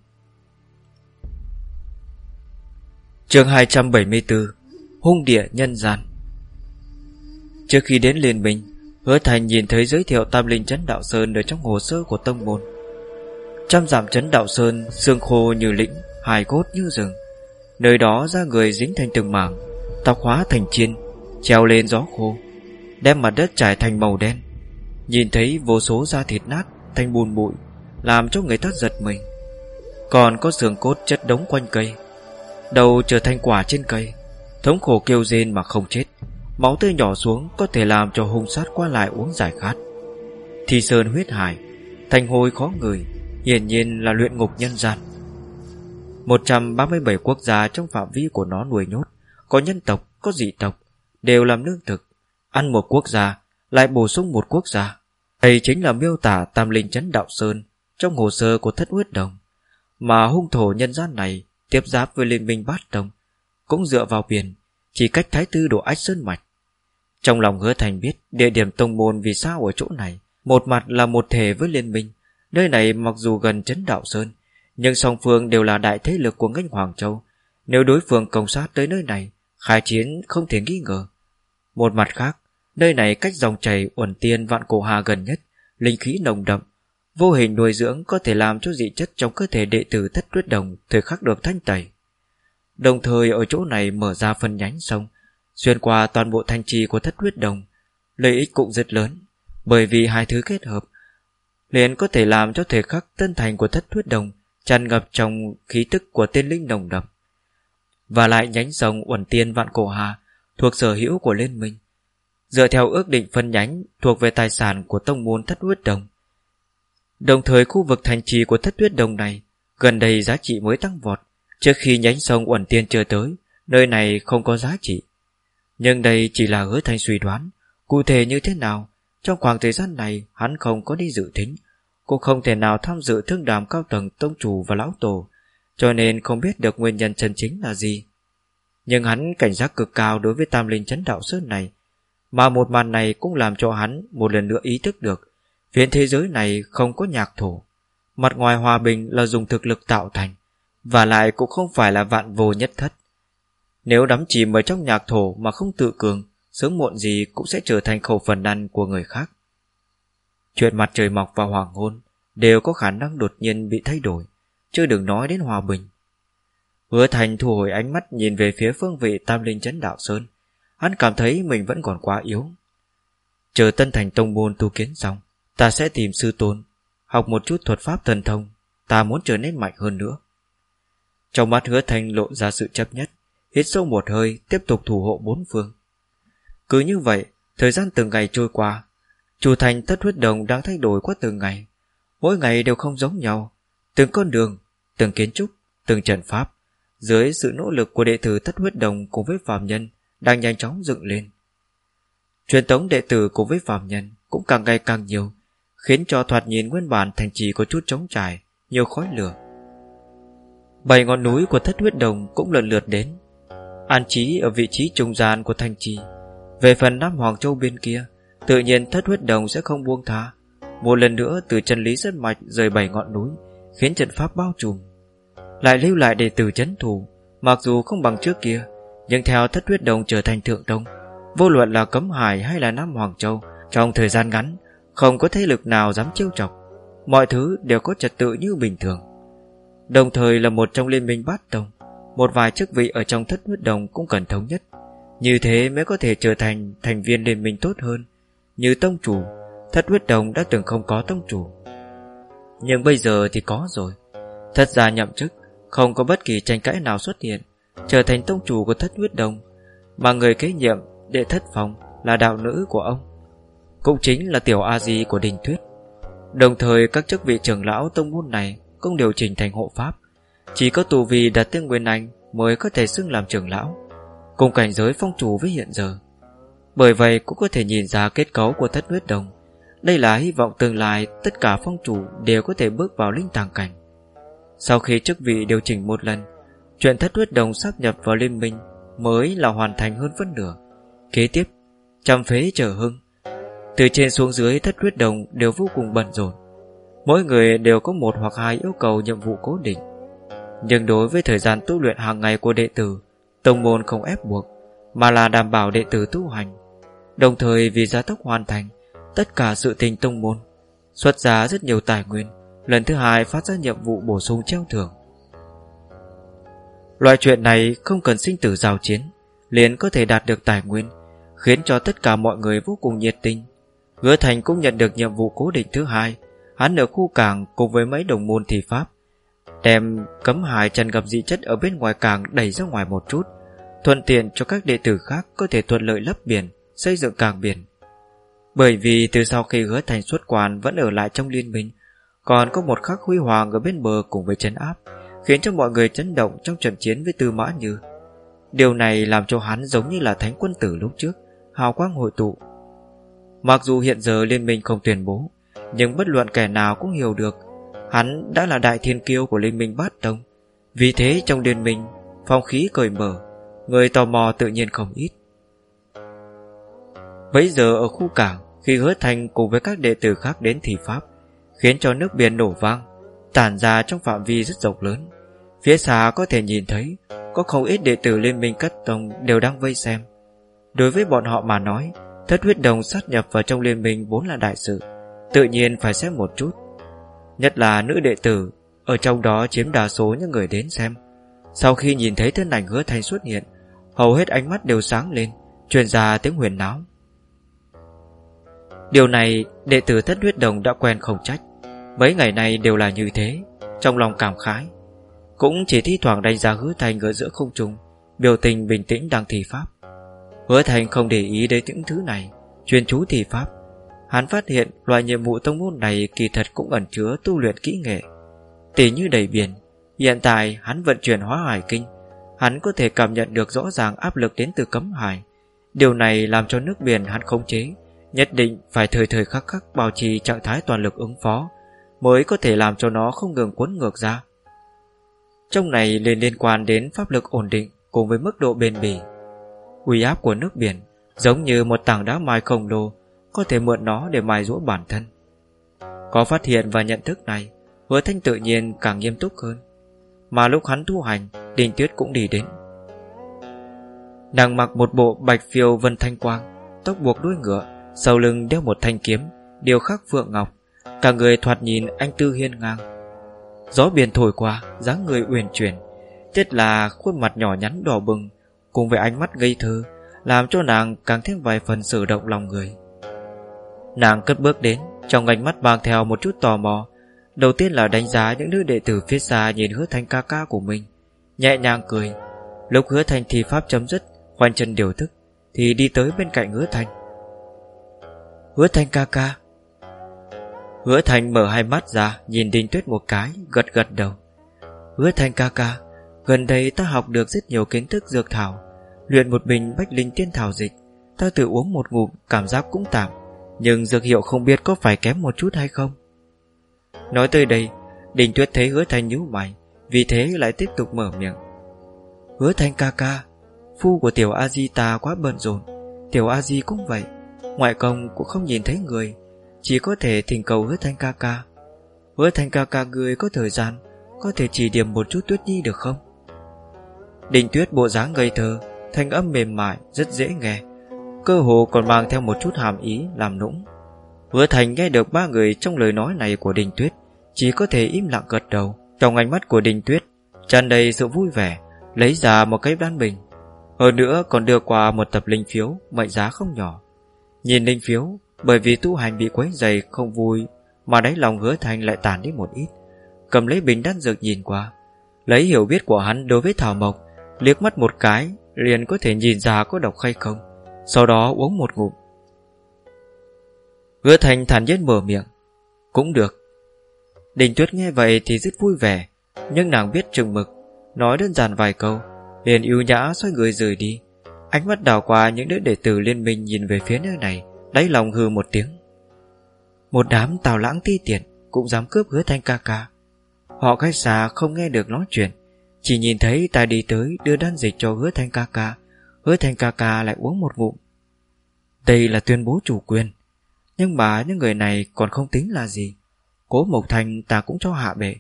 Chương 274 Hung địa nhân gian. Trước khi đến liên minh Hứa Thành nhìn thấy giới thiệu tam linh chấn đạo sơn Ở trong hồ sơ của tông môn. Trăm giảm chấn đạo sơn, Xương khô như lĩnh, Hài cốt như rừng. Nơi đó ra người dính thành từng mảng, Tóc hóa thành chiên, Treo lên gió khô, Đem mặt đất trải thành màu đen. Nhìn thấy vô số da thịt nát Thành bùn bụi, Làm cho người ta giật mình. Còn có xương cốt chất đống quanh cây, Đầu trở thành quả trên cây, Thống khổ kêu rên mà không chết. Máu tươi nhỏ xuống có thể làm cho hung sát qua lại uống giải khát. Thì sơn huyết hải Thành hôi khó người Hiển nhiên là luyện ngục nhân gian. 137 quốc gia trong phạm vi của nó nuôi nhốt Có nhân tộc, có dị tộc Đều làm lương thực Ăn một quốc gia Lại bổ sung một quốc gia. Đây chính là miêu tả tam linh chấn đạo sơn Trong hồ sơ của thất huyết đồng Mà hung thổ nhân gian này Tiếp giáp với liên minh bát đồng, Cũng dựa vào biển Chỉ cách thái tư đổ ách sơn mạch. Trong lòng hứa thành biết Địa điểm tông môn vì sao ở chỗ này Một mặt là một thể với liên minh Nơi này mặc dù gần chấn đạo sơn Nhưng song phương đều là đại thế lực của ngân Hoàng Châu Nếu đối phương công sát tới nơi này Khai chiến không thể nghi ngờ Một mặt khác Nơi này cách dòng chảy uẩn tiên vạn cổ hà gần nhất Linh khí nồng đậm Vô hình nuôi dưỡng có thể làm cho dị chất trong cơ thể đệ tử thất tuyết đồng thời khắc được thanh tẩy. Đồng thời ở chỗ này mở ra phân nhánh sông, xuyên qua toàn bộ thanh trì của thất huyết đồng, lợi ích cũng rất lớn, bởi vì hai thứ kết hợp, liền có thể làm cho thể khắc tân thành của thất huyết đồng tràn ngập trong khí tức của tiên linh đồng đậm. Và lại nhánh sông uẩn tiên vạn cổ hà thuộc sở hữu của liên minh. Dựa theo ước định phân nhánh thuộc về tài sản của tông môn thất huyết đồng, Đồng thời khu vực thành trì của thất tuyết đồng này Gần đây giá trị mới tăng vọt Trước khi nhánh sông uẩn tiên chưa tới Nơi này không có giá trị Nhưng đây chỉ là hứa thành suy đoán Cụ thể như thế nào Trong khoảng thời gian này hắn không có đi dự tính cũng không thể nào tham dự thương đàm cao tầng tông chủ và lão tổ, Cho nên không biết được nguyên nhân chân chính là gì. Nhưng hắn cảnh giác cực cao đối với tam linh chấn đạo sơn này, Mà một màn này cũng làm cho hắn một lần nữa ý thức được, Phiến thế giới này không có nhạc thổ. Mặt ngoài hòa bình là dùng thực lực tạo thành, Và lại cũng không phải là vạn vô nhất thất. Nếu đắm chìm ở trong nhạc thổ mà không tự cường, Sớm muộn gì cũng sẽ trở thành khẩu phần ăn của người khác. Chuyện mặt trời mọc và hoàng hôn Đều có khả năng đột nhiên bị thay đổi. Chưa đừng nói đến hòa bình. Hứa thành thu hồi ánh mắt nhìn về phía phương vị tam linh chấn đạo Sơn. Hắn cảm thấy mình vẫn còn quá yếu. Chờ tân thành tông môn tu kiến xong, Ta sẽ tìm sư tôn, Học một chút thuật pháp thần thông. Ta muốn trở nên mạnh hơn nữa. Trong mắt hứa thanh lộ ra sự chấp nhất, Hít sâu một hơi, Tiếp tục thủ hộ bốn phương. Cứ như vậy, Thời gian từng ngày trôi qua Chủ thành thất huyết đồng đang thay đổi qua từng ngày Mỗi ngày đều không giống nhau Từng con đường, từng kiến trúc Từng trận pháp Dưới sự nỗ lực của đệ tử thất huyết đồng Cùng với phạm nhân Đang nhanh chóng dựng lên Truyền tống đệ tử cùng với phạm nhân Cũng càng ngày càng nhiều khiến cho thoạt nhìn nguyên bản thành trì có chút trống trải, nhiều khói lửa. Bảy ngọn núi của thất huyết đồng cũng lần lượt đến, an trí ở vị trí trung gian của thành trì. Về phần Nam Hoàng Châu bên kia, tự nhiên thất huyết đồng sẽ không buông tha. Một lần nữa từ chân lý rất mạch rời bảy ngọn núi, khiến trận pháp bao trùm. Lại lưu lại đệ tử chấn thủ, mặc dù không bằng trước kia, nhưng theo thất huyết đồng trở thành thượng tông, vô luận là cấm hải hay là Nam Hoàng Châu, trong thời gian ngắn Không có thế lực nào dám trêu chọc Mọi thứ đều có trật tự như bình thường Đồng thời là một trong liên minh bát tông Một vài chức vị ở trong thất huyết đồng cũng cần thống nhất Như thế mới có thể trở thành thành viên liên minh tốt hơn như tông chủ, Thất huyết đồng đã từng không có tông chủ. Nhưng bây giờ thì có rồi. Thất gia nhậm chức, Không có bất kỳ tranh cãi nào xuất hiện, Trở thành tông chủ của thất huyết đồng, Mà người kế nhiệm đệ thất phòng Là đạo nữ của ông, Cũng chính là tiểu A-di của đình thuyết. Đồng thời, các chức vị trưởng lão tông môn này Cũng điều chỉnh thành hộ pháp. Chỉ có tù vì đạt tiên Nguyên Anh Mới có thể xưng làm trưởng lão. Cùng cảnh giới phong chủ với hiện giờ bởi vậy cũng có thể nhìn ra kết cấu của thất huyết đồng. Đây là hy vọng tương lai, Tất cả phong chủ đều có thể bước vào linh tàng cảnh. Sau khi chức vị điều chỉnh một lần, Chuyện thất huyết đồng sắp nhập vào liên minh Mới là hoàn thành hơn phân nửa. Kế tiếp, Trăm phế trở hưng. Từ trên xuống dưới, thất huyết đồng đều vô cùng bận rộn. Mỗi người đều có một hoặc hai yêu cầu nhiệm vụ cố định. Nhưng đối với thời gian tu luyện hàng ngày của đệ tử, Tông môn không ép buộc, Mà là đảm bảo đệ tử tu hành. Đồng thời vì gia tốc hoàn thành, Tất cả sự tình tông môn, Xuất giá rất nhiều tài nguyên, Lần thứ hai phát ra nhiệm vụ bổ sung treo thưởng. Loại chuyện này không cần sinh tử giao chiến, liền có thể đạt được tài nguyên, Khiến cho tất cả mọi người vô cùng nhiệt tình. Hứa Thành cũng nhận được nhiệm vụ cố định thứ hai, Hắn ở khu cảng cùng với mấy đồng môn thị pháp, Đem cấm hài trần gặp dị chất ở bên ngoài cảng đẩy ra ngoài một chút, Thuận tiện cho các đệ tử khác có thể thuận lợi lấp biển. Xây dựng cảng biển. Bởi vì từ sau khi hứa thành xuất quan vẫn ở lại trong liên minh, Còn có một khắc huy hoàng ở bên bờ cùng với chấn áp, Khiến cho mọi người chấn động trong trận chiến với Tư Mã Như. Điều này làm cho hắn giống như là thánh quân tử lúc trước, Hào quang hội tụ. Mặc dù hiện giờ liên minh không tuyên bố, Nhưng bất luận kẻ nào cũng hiểu được, Hắn đã là đại thiên kiêu của liên minh bát tông. Vì thế trong liên minh, Phong khí cởi mở, Người tò mò tự nhiên không ít. Bấy giờ ở khu cảng, Khi hứa thành cùng với các đệ tử khác đến thị pháp, Khiến cho nước biển nổ vang, Tản ra trong phạm vi rất rộng lớn. Phía xa có thể nhìn thấy, Có không ít đệ tử Liên minh Cất Tông Đều đang vây xem. Đối với bọn họ mà nói, Thất huyết đồng sát nhập vào trong liên minh vốn là đại sự, Tự nhiên phải xem một chút. Nhất là nữ đệ tử, Ở trong đó chiếm đa số những người đến xem. Sau khi nhìn thấy thân ảnh hứa thanh xuất hiện, Hầu hết ánh mắt đều sáng lên, Truyền ra tiếng huyền náo. Điều này đệ tử thất huyết đồng đã quen không trách. Mấy ngày nay đều là như thế, Trong lòng cảm khái. Cũng chỉ thi thoảng đánh giá hứa thành ở giữa không trung, Biểu tình bình tĩnh đang thi pháp. Hứa thành không để ý đến những thứ này, Chuyên chú thi pháp. Hắn phát hiện loại nhiệm vụ tông môn này Kỳ thật cũng ẩn chứa tu luyện kỹ nghệ. Tỷ như đầy biển, Hiện tại hắn vận chuyển hóa hải kinh, Hắn có thể cảm nhận được rõ ràng áp lực đến từ cấm hải. Điều này làm cho nước biển hắn khống chế Nhất định phải thời thời khắc khắc bảo trì trạng thái toàn lực ứng phó Mới có thể làm cho nó không ngừng cuốn ngược ra trong này liền liên quan đến pháp lực ổn định cùng với mức độ bền bỉ. Uy áp của nước biển giống như một tảng đá mai khổng lồ có thể mượn nó để mài rũa bản thân. Có phát hiện và nhận thức này, hứa thanh tự nhiên càng nghiêm túc hơn. Mà lúc hắn tu hành, đình tuyết cũng đi đến. Nàng mặc một bộ bạch phiêu vân thanh quang, tóc buộc đuôi ngựa, sau lưng đeo một thanh kiếm, điều khắc phượng ngọc. Cả người thoạt nhìn anh tư hiên ngang, Gió biển thổi qua dáng người uyển chuyển Tiết là khuôn mặt nhỏ nhắn đỏ bừng Cùng với ánh mắt ngây thơ Làm cho nàng càng thêm vài phần sử động lòng người. Nàng cất bước đến Trong ánh mắt mang theo một chút tò mò. Đầu tiên là đánh giá những nữ đệ tử phía xa Nhìn hứa thanh ca ca của mình. Nhẹ nhàng cười. Lúc hứa thanh thi pháp chấm dứt Khoanh chân điều thức Thì đi tới bên cạnh hứa thanh. Hứa thanh ca ca. Hứa Thành mở hai mắt ra, Nhìn Đinh Tuyết một cái, Gật gật đầu. Hứa Thành ca ca, Gần đây ta học được rất nhiều kiến thức dược thảo. Luyện một bình bách linh tiên thảo dịch, Ta tự uống một ngụm, Cảm giác cũng tạm. Nhưng dược hiệu không biết có phải kém một chút hay không? Nói tới đây Đình Tuyết thấy hứa Thành nhíu mày, Vì thế lại tiếp tục mở miệng. Hứa Thành ca ca, Phu của Tiểu A Di ta quá bận rộn. Tiểu A Di cũng vậy Ngoại công cũng không nhìn thấy người, chỉ có thể thỉnh cầu hứa thanh ca ca. Hứa thanh ca ca người có thời gian, Có thể chỉ điểm một chút tuyết nhi được không? Đình tuyết bộ dáng ngây thơ, Thanh âm mềm mại, rất dễ nghe. Cơ hồ còn mang theo một chút hàm ý, Làm nũng. Hứa Thành nghe được ba người trong lời nói này của Đình Tuyết, Chỉ có thể im lặng gật đầu. Trong ánh mắt của Đình Tuyết, tràn đầy sự vui vẻ, Lấy ra một cái đan bình. Hơn nữa còn đưa qua một tập linh phiếu, Mệnh giá không nhỏ. Nhìn Ninh phiếu, Bởi vì tu hành bị quấy dày không vui, Mà đáy lòng hứa thành lại tàn đi một ít. Cầm lấy bình đan dược nhìn qua, Lấy hiểu biết của hắn đối với Thảo Mộc, Liếc mắt một cái, Liền có thể nhìn ra có độc hay không, Sau đó uống một ngụm. Hứa thành thản nhiên mở miệng, Cũng được. Đình tuyết nghe vậy thì rất vui vẻ, Nhưng nàng biết chừng mực, Nói đơn giản vài câu, Liền ưu nhã xoay người rời đi. Ánh mắt đảo qua những đứa đệ tử liên minh Nhìn về phía nơi này, Đáy lòng hừ một tiếng. Một đám tào lãng ti tiện Cũng dám cướp hứa thanh ca ca. Họ cách xa không nghe được nói chuyện, Chỉ nhìn thấy ta đi tới đưa đan dịch cho hứa thanh ca ca. Hứa thanh ca ca lại uống một ngụm. Đây là tuyên bố chủ quyền, Nhưng mà những người này còn không tính là gì. Cố Mộc Thành ta cũng cho hạ bệ,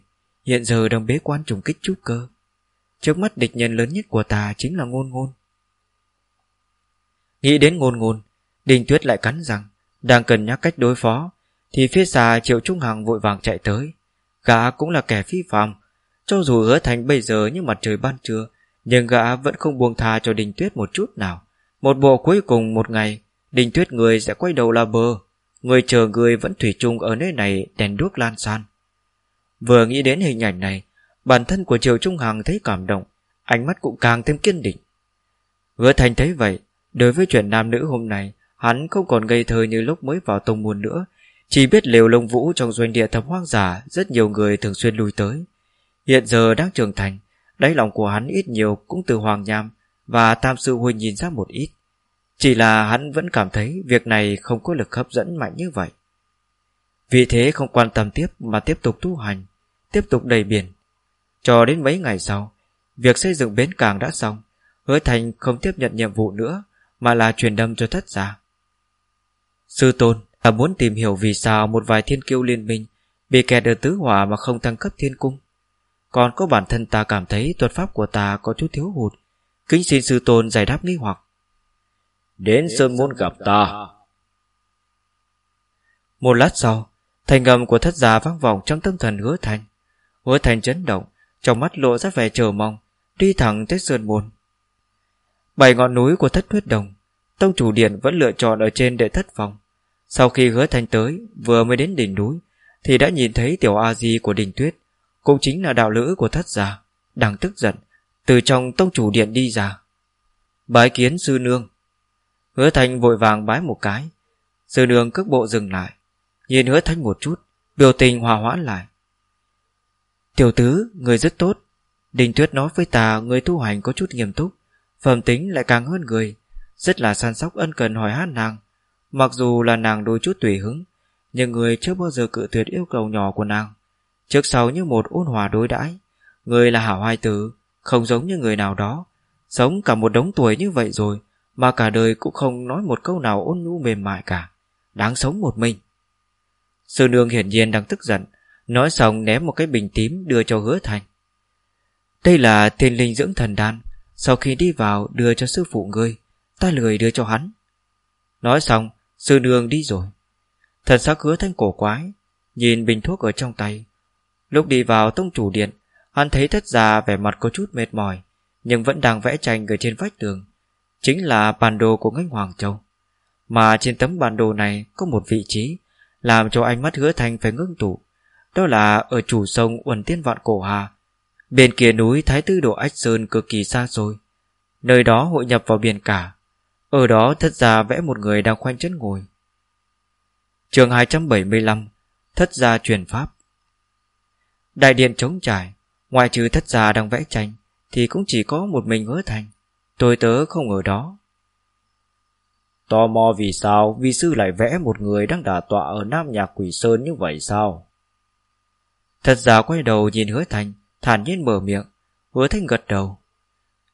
Hiện giờ đồng bế quan trùng kích trúc cơ. Trước mắt địch nhân lớn nhất của ta chính là ngôn ngôn. Nghĩ đến ngôn ngôn Đình Tuyết lại cắn rằng Đang cần nhắc cách đối phó, Thì phía xa Triệu Trung Hằng vội vàng chạy tới. Gã cũng là kẻ phi phạm, Cho dù hứa thành bây giờ như mặt trời ban trưa, Nhưng gã vẫn không buông tha cho Đình Tuyết một chút nào. Một bộ cuối cùng một ngày Đình Tuyết người sẽ quay đầu là bờ, Người chờ người vẫn thủy chung ở nơi này đèn đuốc lan san. Vừa nghĩ đến hình ảnh này, Bản thân của Triều Trung Hằng thấy cảm động, Ánh mắt cũng càng thêm kiên định. Hứa Thành thấy vậy Đối với chuyện nam nữ hôm nay, Hắn không còn ngây thơ như lúc mới vào tông môn nữa. Chỉ biết liều lông vũ trong doanh địa thập hoang giả Rất nhiều người thường xuyên lui tới. Hiện giờ đang trưởng thành, Đáy lòng của hắn ít nhiều cũng từ Hoàng Nham Và Tam Sư Huynh nhìn ra một ít. Chỉ là hắn vẫn cảm thấy Việc này không có lực hấp dẫn mạnh như vậy. Vì thế không quan tâm tiếp Mà tiếp tục tu hành, Tiếp tục đầy biển. Cho đến mấy ngày sau, Việc xây dựng bến cảng đã xong, Hứa Thành không tiếp nhận nhiệm vụ nữa mà là truyền đâm cho thất giả Sư tôn Ta muốn tìm hiểu vì sao một vài thiên kiêu liên minh Bị kẹt ở tứ hỏa mà không thăng cấp thiên cung. Còn có bản thân ta cảm thấy Thuật pháp của ta có chút thiếu hụt. Kính xin sư tôn giải đáp nghi hoặc. Đến Sơn Môn gặp ta. Một lát sau Thành ngầm của thất giả vang vọng trong tâm thần hứa thành. Hứa thành chấn động Trong mắt lộ ra vẻ chờ mong Đi thẳng tới Sơn Môn. Bảy ngọn núi của thất huyết đồng Tông chủ điện vẫn lựa chọn ở trên để thất phòng. Sau khi hứa thanh tới Vừa mới đến đỉnh núi Thì đã nhìn thấy tiểu A-di của đình tuyết. Cũng chính là đạo lữ của thất gia Đang tức giận Từ trong tông chủ điện đi ra. Bái kiến sư nương. Hứa thanh vội vàng bái một cái. Sư nương cước bộ dừng lại Nhìn hứa thanh một chút Biểu tình hòa hoãn lại. Tiểu tứ, người rất tốt. Đình tuyết nói với ta người tu hành có chút nghiêm túc Phẩm tính lại càng hơn người. Rất là săn sóc ân cần hỏi hát nàng. Mặc dù là nàng đôi chút tùy hứng, Nhưng người chưa bao giờ cự tuyệt yêu cầu nhỏ của nàng. Trước sau như một ôn hòa đối đãi, Người là hảo hai tử Không giống như người nào đó. Sống cả một đống tuổi như vậy rồi, Mà cả đời cũng không nói một câu nào ôn nhu mềm mại cả. Đáng sống một mình. Sư nương hiển nhiên đang tức giận, Nói xong ném một cái bình tím đưa cho hứa thành. Đây là thiên linh dưỡng thần đan, sau khi đi vào đưa cho sư phụ ngươi. Ta lười đưa cho hắn. Nói xong, sư nương đi rồi. Thần sắc hứa thanh cổ quái, Nhìn bình thuốc ở trong tay. Lúc đi vào tông chủ điện, Hắn thấy thất già vẻ mặt có chút mệt mỏi, Nhưng vẫn đang vẽ tranh ở trên vách tường. Chính là bản đồ của ngân Hoàng Châu. Mà trên tấm bản đồ này Có một vị trí, Làm cho ánh mắt hứa thanh phải ngưng tụ. Đó là ở chủ sông Uẩn Tiên Vạn Cổ Hà. Bên kia núi Thái Tư Độ Ách Sơn cực kỳ xa xôi. Nơi đó hội nhập vào biển cả. Ở đó thất gia vẽ một người đang khoanh chân ngồi. Trường 275 Thất gia truyền pháp. Đại điện trống trải Ngoài trừ thất gia đang vẽ tranh Thì cũng chỉ có một mình hứa thành. Tôi tớ không ở đó. Tò mò vì sao Vi sư lại vẽ một người đang đả tọa ở Nam Nhạc Quỷ Sơn như vậy sao? Thật ra quay đầu nhìn hứa thành Thản nhiên mở miệng Hứa thanh gật đầu.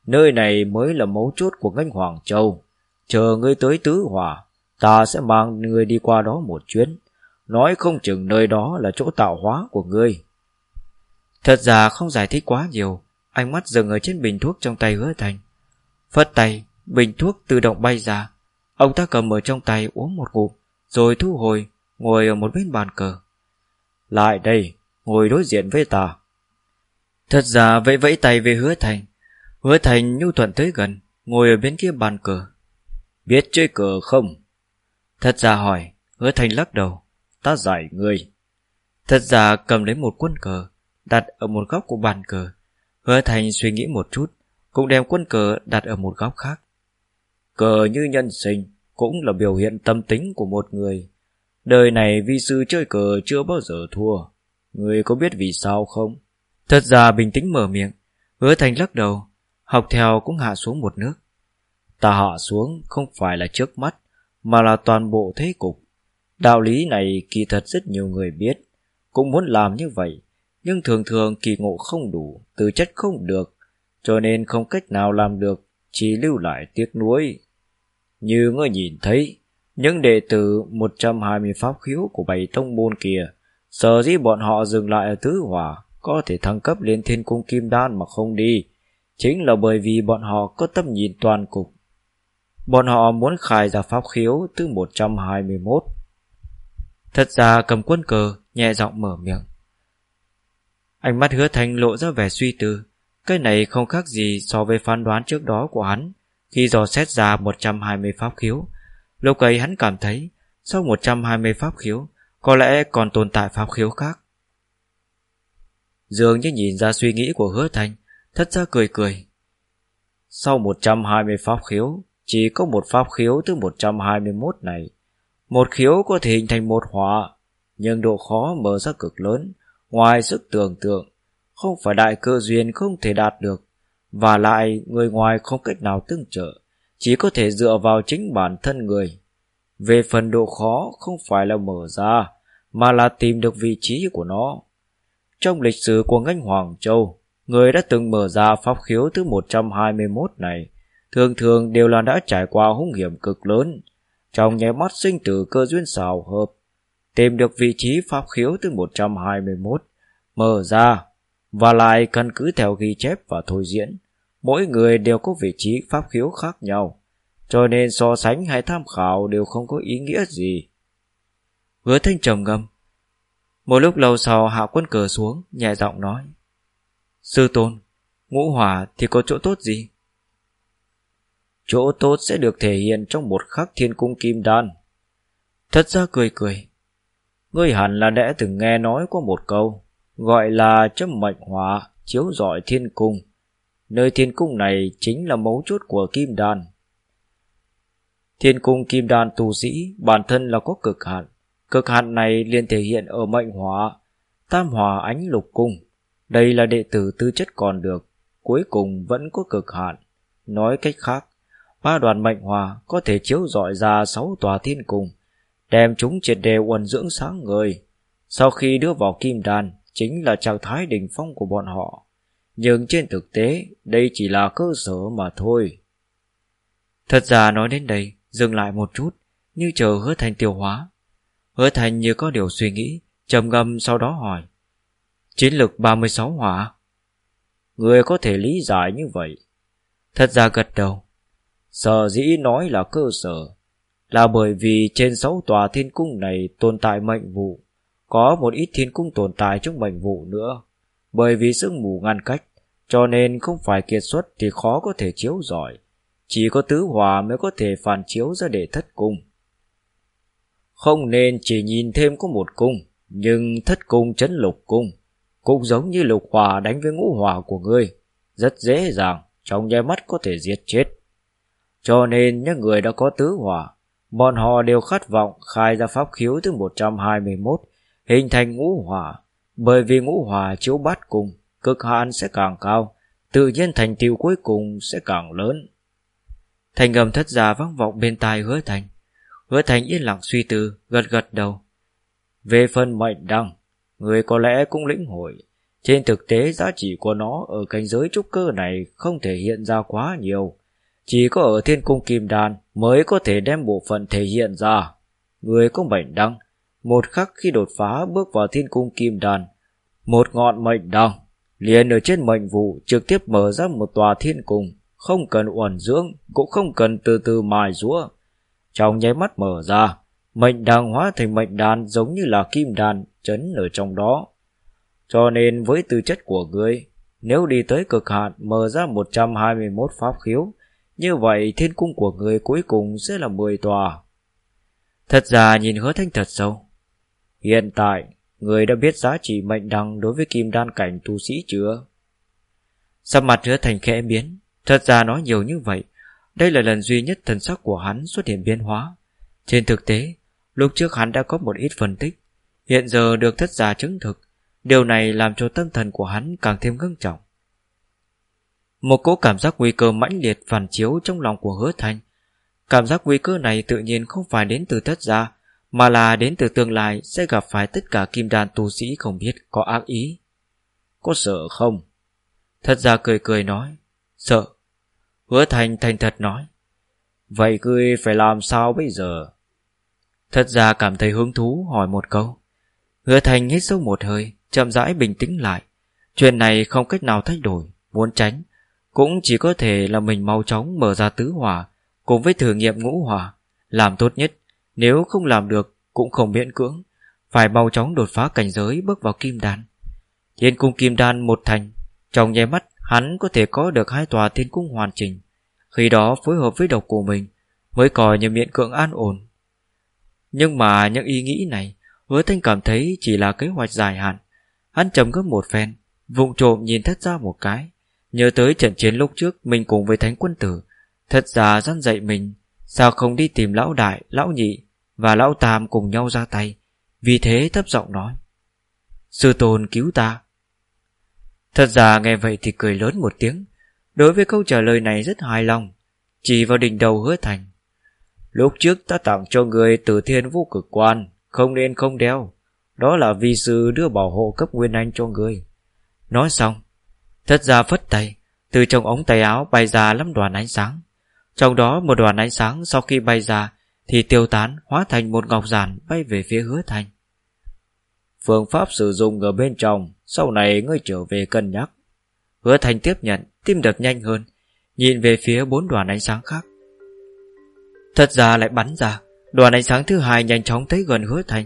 Nơi này mới là mấu chốt của ngân Hoàng Châu Chờ ngươi tới tứ hòa, Ta sẽ mang ngươi đi qua đó một chuyến Nói không chừng nơi đó là chỗ tạo hóa của ngươi Thật ra không giải thích quá nhiều Ánh mắt dừng ở trên bình thuốc trong tay hứa thành Phất tay Bình thuốc tự động bay ra Ông ta cầm ở trong tay uống một ngụm Rồi thu hồi ngồi ở một bên bàn cờ. Lại đây, ngồi đối diện với ta. Thật ra vẫy vẫy tay về hứa thành. Hứa thành nhu thuận tới gần, ngồi ở bên kia bàn cờ. Biết chơi cờ không? Thật ra hỏi, hứa thành lắc đầu. Ta giải người. Thật ra cầm lấy một quân cờ, đặt ở một góc của bàn cờ. Hứa thành suy nghĩ một chút, cũng đem quân cờ đặt ở một góc khác. Cờ như nhân sinh, cũng là biểu hiện tâm tính của một người. Đời này vi sư chơi cờ chưa bao giờ thua. Người có biết vì sao không? Thật ra bình tĩnh mở miệng, hứa thành lắc đầu, học theo cũng hạ xuống một nước. Ta hạ xuống không phải là trước mắt, mà là toàn bộ thế cục. Đạo lý này kỳ thật rất nhiều người biết, cũng muốn làm như vậy, nhưng thường thường kỳ ngộ không đủ, tư chất không được, cho nên không cách nào làm được, chỉ lưu lại tiếc nuối. Như ngươi nhìn thấy, những đệ tử 120 pháp khiếu của bảy tông môn kia, sở dĩ bọn họ dừng lại ở tứ hỏa, có thể thăng cấp lên thiên cung kim đan mà không đi, chính là bởi vì bọn họ có tầm nhìn toàn cục. Bọn họ muốn khai ra pháp khiếu thứ 121. Thật ra cầm quân cờ, nhẹ giọng mở miệng. Ánh mắt hứa thành lộ ra vẻ suy tư. Cái này không khác gì so với phán đoán trước đó của hắn khi dò xét ra 120 pháp khiếu. Lúc ấy hắn cảm thấy sau 120 pháp khiếu có lẽ còn tồn tại pháp khiếu khác. Dường như nhìn ra suy nghĩ của hứa thành Thất ra cười cười Sau 120 pháp khiếu chỉ có một pháp khiếu thứ 121 này. Một khiếu có thể hình thành một hỏa Nhưng độ khó mở ra cực lớn Ngoài sức tưởng tượng Không phải đại cơ duyên không thể đạt được Và lại người ngoài không cách nào tương trợ Chỉ có thể dựa vào chính bản thân người. Về phần độ khó không phải là mở ra Mà là tìm được vị trí của nó. Trong lịch sử của ngành Hoàng Châu, người đã từng mở ra pháp khiếu thứ 121 này, thường thường đều là đã trải qua hung hiểm cực lớn, trong nháy mắt sinh tử cơ duyên xào hợp, tìm được vị trí pháp khiếu thứ 121, mở ra, và lại căn cứ theo ghi chép và thôi diễn, mỗi người đều có vị trí pháp khiếu khác nhau, cho nên so sánh hay tham khảo đều không có ý nghĩa gì. Hứa thanh trầm ngâm, một lúc lâu sau hạ quân cờ xuống, nhẹ giọng nói. Sư tôn, ngũ hỏa thì có chỗ tốt gì? Chỗ tốt sẽ được thể hiện trong một khắc thiên cung kim đan. Thật ra cười cười. Ngươi hẳn là đã từng nghe nói qua một câu, gọi là châm mệnh hỏa, chiếu rọi thiên cung. Nơi thiên cung này chính là mấu chốt của kim đan. Thiên cung kim đan tu sĩ bản thân là có cực hạn, Cực hạn này liền thể hiện ở mệnh hỏa, tam hòa ánh lục cung. Đây là đệ tử tư chất còn được, cuối cùng vẫn có cực hạn. Nói cách khác, ba đoàn mệnh hòa có thể chiếu rọi ra sáu tòa thiên cung, đem chúng triệt đề uẩn dưỡng sáng người. Sau khi đưa vào kim đàn, chính là trạng thái đỉnh phong của bọn họ. Nhưng trên thực tế, đây chỉ là cơ sở mà thôi. Thật ra nói đến đây, dừng lại một chút, như chờ hứa thành tiêu hóa, Hứa thành như có điều suy nghĩ trầm ngâm sau đó hỏi Chiến lực 36 hỏa Người có thể lý giải như vậy Thật ra gật đầu Sở dĩ nói là cơ sở Là bởi vì trên sáu tòa thiên cung này tồn tại mệnh vụ Có một ít thiên cung tồn tại trong mệnh vụ nữa Bởi vì sương mù ngăn cách Cho nên không phải kiệt xuất thì khó có thể chiếu giỏi Chỉ có tứ hòa mới có thể phản chiếu ra để thất cung không nên chỉ nhìn thêm có một cung, nhưng thất cung chấn lục cung. Cũng giống như lục hòa đánh với ngũ hòa của ngươi, rất dễ dàng, trong nháy mắt có thể giết chết. Cho nên những người đã có tứ hòa, bọn họ đều khát vọng khai ra pháp khiếu thứ 121, hình thành ngũ hòa, bởi vì ngũ hòa chiếu bát cùng, cực hạn sẽ càng cao, tự nhiên thành tiêu cuối cùng sẽ càng lớn. Thành ngầm thất giả vang vọng bên tai hứa thành. Hứa Thành yên lặng suy tư, gật gật đầu. Về phần mệnh đăng, người có lẽ cũng lĩnh hội. Trên thực tế giá trị của nó ở cảnh giới trúc cơ này không thể hiện ra quá nhiều. Chỉ có ở thiên cung kim đan mới có thể đem bộ phận thể hiện ra. Người có mệnh đăng, một khắc khi đột phá bước vào thiên cung kim đan, một ngọn mệnh đăng liền ở trên mệnh vụ trực tiếp mở ra một tòa thiên cung, không cần uẩn dưỡng, cũng không cần từ từ mài rũa, trong nháy mắt mở ra, Mệnh đăng hóa thành mệnh đan giống như là kim đan chấn ở trong đó. Cho nên với tư chất của ngươi, nếu đi tới cực hạn mở ra 121 pháp khiếu, như vậy thiên cung của người cuối cùng sẽ là 10 tòa. Thật ra nhìn hứa thanh thật sâu. Hiện tại, người đã biết giá trị mệnh đăng đối với kim đan cảnh tu sĩ chưa? Sắc mặt hứa thành khẽ biến, thật ra nói nhiều như vậy, đây là lần duy nhất thần sắc của hắn xuất hiện biến hóa. Trên thực tế, lúc trước hắn đã có một ít phân tích, hiện giờ được thất giả chứng thực, điều này làm cho tâm thần của hắn càng thêm ngưng trọng. Một cỗ cảm giác nguy cơ mãnh liệt phản chiếu trong lòng của hứa thành. Cảm giác nguy cơ này tự nhiên không phải đến từ thất gia, mà là đến từ tương lai sẽ gặp phải tất cả kim đàn tu sĩ không biết có ác ý. Có sợ không? Thất gia cười cười nói, sợ. Hứa thành thành thật nói, vậy ngươi phải làm sao bây giờ? Thất gia cảm thấy hứng thú hỏi một câu. Hứa thành hít sâu một hơi, chậm rãi bình tĩnh lại. Chuyện này không cách nào thay đổi, muốn tránh cũng chỉ có thể là mình mau chóng mở ra tứ hỏa, Cùng với thử nghiệm ngũ hỏa. Làm tốt nhất, Nếu không làm được, cũng không miễn cưỡng. Phải mau chóng đột phá cảnh giới bước vào kim đan. Thiên cung kim đan một thành, Trong nháy mắt, hắn có thể có được hai tòa thiên cung hoàn chỉnh. Khi đó phối hợp với độc của mình, Mới coi như miễn cưỡng an ổn. Nhưng mà những ý nghĩ này, Hứa thanh cảm thấy chỉ là kế hoạch dài hạn. Hắn trầm gấp một phen, vụng trộm nhìn thất ra một cái. Nhớ tới trận chiến lúc trước Mình cùng với thánh quân tử Thật ra dăn dạy mình Sao không đi tìm lão đại, lão nhị Và lão tam cùng nhau ra tay? Vì thế thấp giọng nói Sư tôn cứu ta. Thật ra nghe vậy thì cười lớn một tiếng Đối với câu trả lời này rất hài lòng Chỉ vào đỉnh đầu hứa thành. Lúc trước ta tặng cho người tử thiên vũ cực quan Không nên không đeo Đó là vì sư đưa bảo hộ cấp nguyên anh cho người. Nói xong Thất ra phất tay Từ trong ống tay áo bay ra lắm đoàn ánh sáng. Trong đó một đoàn ánh sáng Sau khi bay ra Thì tiêu tán hóa thành một ngọc giản Bay về phía hứa thành. Phương pháp sử dụng ở bên trong Sau này ngươi trở về cân nhắc. Hứa thành tiếp nhận Tim đập nhanh hơn Nhìn về phía bốn đoàn ánh sáng khác. Thật ra lại bắn ra Đoàn ánh sáng thứ hai nhanh chóng tới gần hứa thành.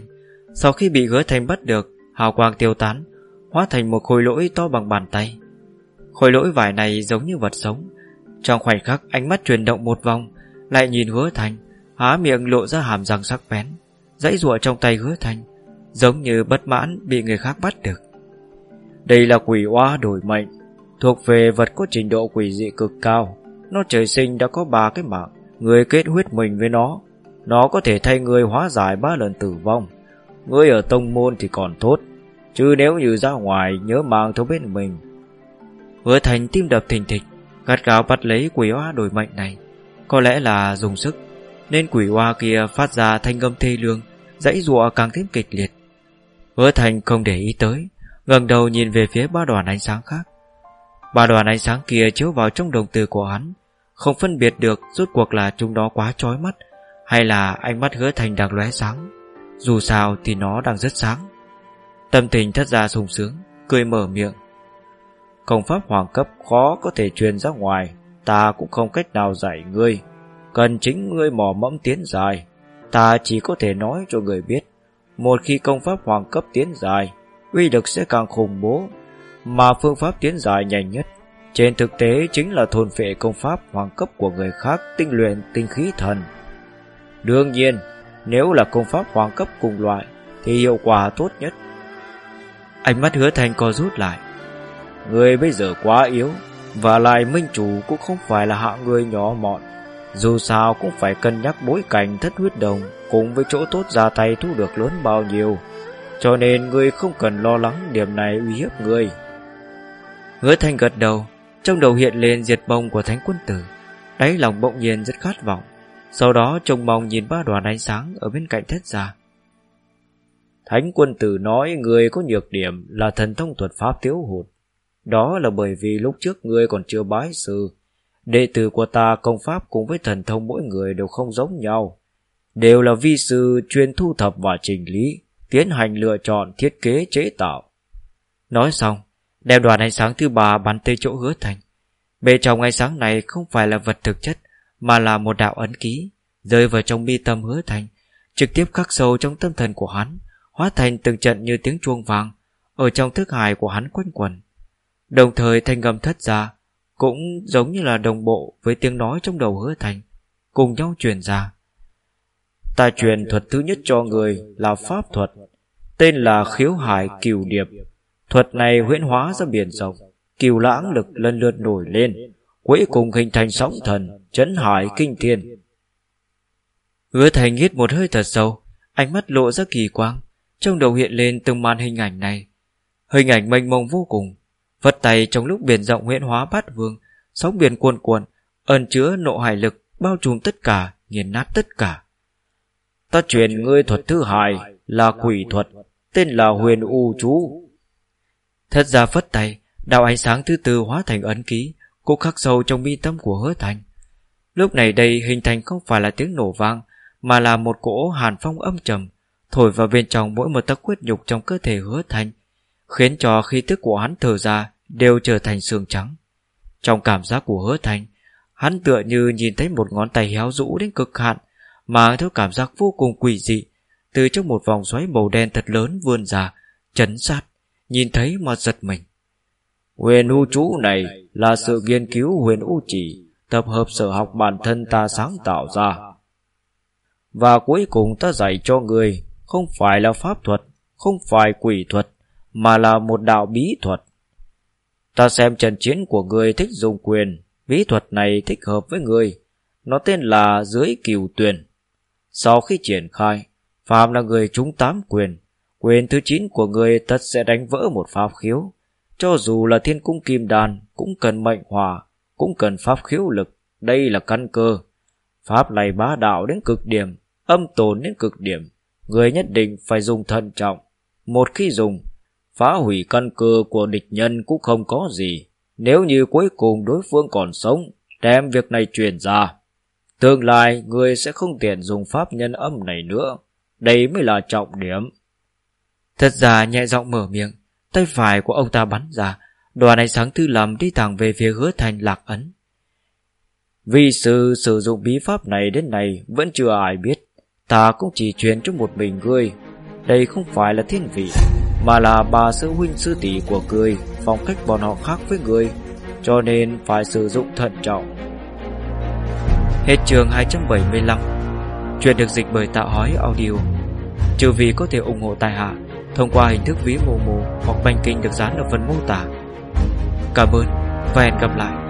Sau khi bị hứa thành bắt được Hào quang tiêu tán Hóa thành một khối lỗi to bằng bàn tay Khối lỗi vải này giống như vật sống. Trong khoảnh khắc ánh mắt chuyển động một vòng, Lại nhìn hứa thành, Há miệng lộ ra hàm răng sắc bén, Dãy rụa trong tay hứa thành, Giống như bất mãn bị người khác bắt được. Đây là quỷ oa đổi mệnh, Thuộc về vật có trình độ quỷ dị cực cao. Nó trời sinh đã có ba cái mạng, Người kết huyết mình với nó. Nó có thể thay người hóa giải ba lần tử vong. Người ở tông môn thì còn tốt, Chứ nếu như ra ngoài nhớ mang theo bên mình Hứa thành tim đập thình thịch, Gắt gáo bắt lấy quỷ hoa đổi mệnh này. Có lẽ là dùng sức, Nên quỷ hoa kia phát ra thanh âm thê lương, Dãy ruộng càng thêm kịch liệt. Hứa thành không để ý tới, ngẩng đầu nhìn về phía ba đoàn ánh sáng khác. Ba đoàn ánh sáng kia chiếu vào trong đồng tử của hắn, Không phân biệt được Rốt cuộc là chúng đó quá chói mắt, Hay là ánh mắt hứa thành đang lóe sáng. Dù sao thì nó đang rất sáng. Tâm tình thất ra sung sướng, Cười mở miệng. Công pháp hoàng cấp khó có thể truyền ra ngoài. Ta cũng không cách nào dạy ngươi. Cần chính ngươi mò mẫm tiến dài. Ta chỉ có thể nói cho người biết, Một khi công pháp hoàng cấp tiến dài, uy lực sẽ càng khủng bố, Mà phương pháp tiến dài nhanh nhất. Trên thực tế chính là thôn phệ công pháp hoàng cấp của người khác tinh luyện tinh khí thần. Đương nhiên, Nếu là công pháp hoàng cấp cùng loại, Thì hiệu quả tốt nhất. Ánh mắt hứa thành co rút lại. Người bây giờ quá yếu, Và lại minh chủ cũng không phải là hạng người nhỏ mọn. Dù sao cũng phải cân nhắc bối cảnh thất huyết đồng Cùng với chỗ tốt ra tay thu được lớn bao nhiêu. Cho nên người không cần lo lắng điểm này uy hiếp người. Hứa thanh gật đầu, Trong đầu hiện lên diệt bông của thánh quân tử. Đáy lòng bỗng nhiên rất khát vọng. Sau đó trông mong nhìn ba đoàn ánh sáng Ở bên cạnh thất gia. Thánh quân tử nói người có nhược điểm là thần thông thuật pháp thiếu hụt. Đó là bởi vì lúc trước ngươi còn chưa bái sư. Đệ tử của ta công pháp cùng với thần thông mỗi người đều không giống nhau. Đều là vi sư chuyên thu thập và trình lý, tiến hành lựa chọn thiết kế chế tạo. Nói xong, đem đoàn ánh sáng thứ ba bắn tới chỗ hứa thành. Bề trong ánh sáng này không phải là vật thực chất, mà là một đạo ấn ký, rơi vào trong mi tâm hứa thành, trực tiếp khắc sâu trong tâm thần của hắn, hóa thành từng trận như tiếng chuông vàng, ở trong thức hài của hắn quanh quẩn. Đồng thời thanh âm thất ra, cũng giống như là đồng bộ với tiếng nói trong đầu hứa thành, cùng nhau truyền ra. Ta truyền thuật thứ nhất cho người là pháp thuật, tên là khiếu hải cửu điệp. Thuật này huyễn hóa ra biển rộng, cửu lãng lực lần lượt nổi lên, cuối cùng hình thành sóng thần, chấn hải kinh thiên. Hứa thành hít một hơi thật sâu, ánh mắt lộ ra kỳ quang, trong đầu hiện lên từng màn hình ảnh này. Hình ảnh mênh mông vô cùng, Phất tay trong lúc biển rộng huyễn hóa bát vương, sóng biển cuồn cuộn, ẩn chứa nộ hải lực bao trùm tất cả, nghiền nát tất cả. Ta truyền ngươi thuật thứ hai là quỷ thuật, tên là huyền u chú. thật ra phất tay, đạo ánh sáng thứ tư hóa thành ấn ký, cũng khắc sâu trong mi tâm của hứa thành. Lúc này đây hình thành không phải là tiếng nổ vang, mà là một cỗ hàn phong âm trầm, thổi vào bên trong mỗi một tấc huyết nhục trong cơ thể hứa thành, khiến cho khí tức của hắn thở ra đều trở thành xương trắng. Trong cảm giác của hứa thành, hắn tựa như nhìn thấy một ngón tay héo rũ đến cực hạn, mà theo cảm giác vô cùng quỷ dị, từ trong một vòng xoáy màu đen thật lớn vươn ra, chấn sát, nhìn thấy mà giật mình. Huyền u chú này là sự nghiên cứu huyền u chỉ, tập hợp sở học bản thân ta sáng tạo ra. Và cuối cùng ta dạy cho người không phải là pháp thuật, không phải quỷ thuật, mà là một đạo bí thuật. Ta xem trận chiến của người thích dùng quyền, bí thuật này thích hợp với người. Nó tên là dưới kiều tuyền. Sau khi triển khai, Phạm là người trúng tám quyền. Quyền thứ 9 của người tất sẽ đánh vỡ một pháp khiếu. Cho dù là thiên cung kim đàn, cũng cần mệnh hòa, cũng cần pháp khiếu lực. Đây là căn cơ. Pháp này bá đạo đến cực điểm, âm tồn đến cực điểm. Người nhất định phải dùng thận trọng. Một khi dùng, phá hủy căn cơ của địch nhân cũng không có gì. Nếu như cuối cùng đối phương còn sống, đem việc này truyền ra. Tương lai, người sẽ không tiện dùng pháp nhân âm này nữa. Đây mới là trọng điểm. Thật ra nhẹ giọng mở miệng, tay phải của ông ta bắn ra, đoàn ánh sáng thư lầm đi thẳng về phía hứa thành lạc ấn. Vì sư sử dụng bí pháp này đến nay vẫn chưa ai biết. Ta cũng chỉ truyền cho một mình ngươi. Đây không phải là thiên vị, mà là bà sư huynh sư tỷ của ngươi, phong cách bọn họ khác với ngươi, cho nên phải sử dụng thận trọng. Hết trường 275 Chuyện được dịch bởi Tạo Hói Audio. Trừ vì có thể ủng hộ tài hạ Thông qua hình thức ví mô mô Hoặc banh kinh được dán ở phần mô tả. Cảm ơn và hẹn gặp lại.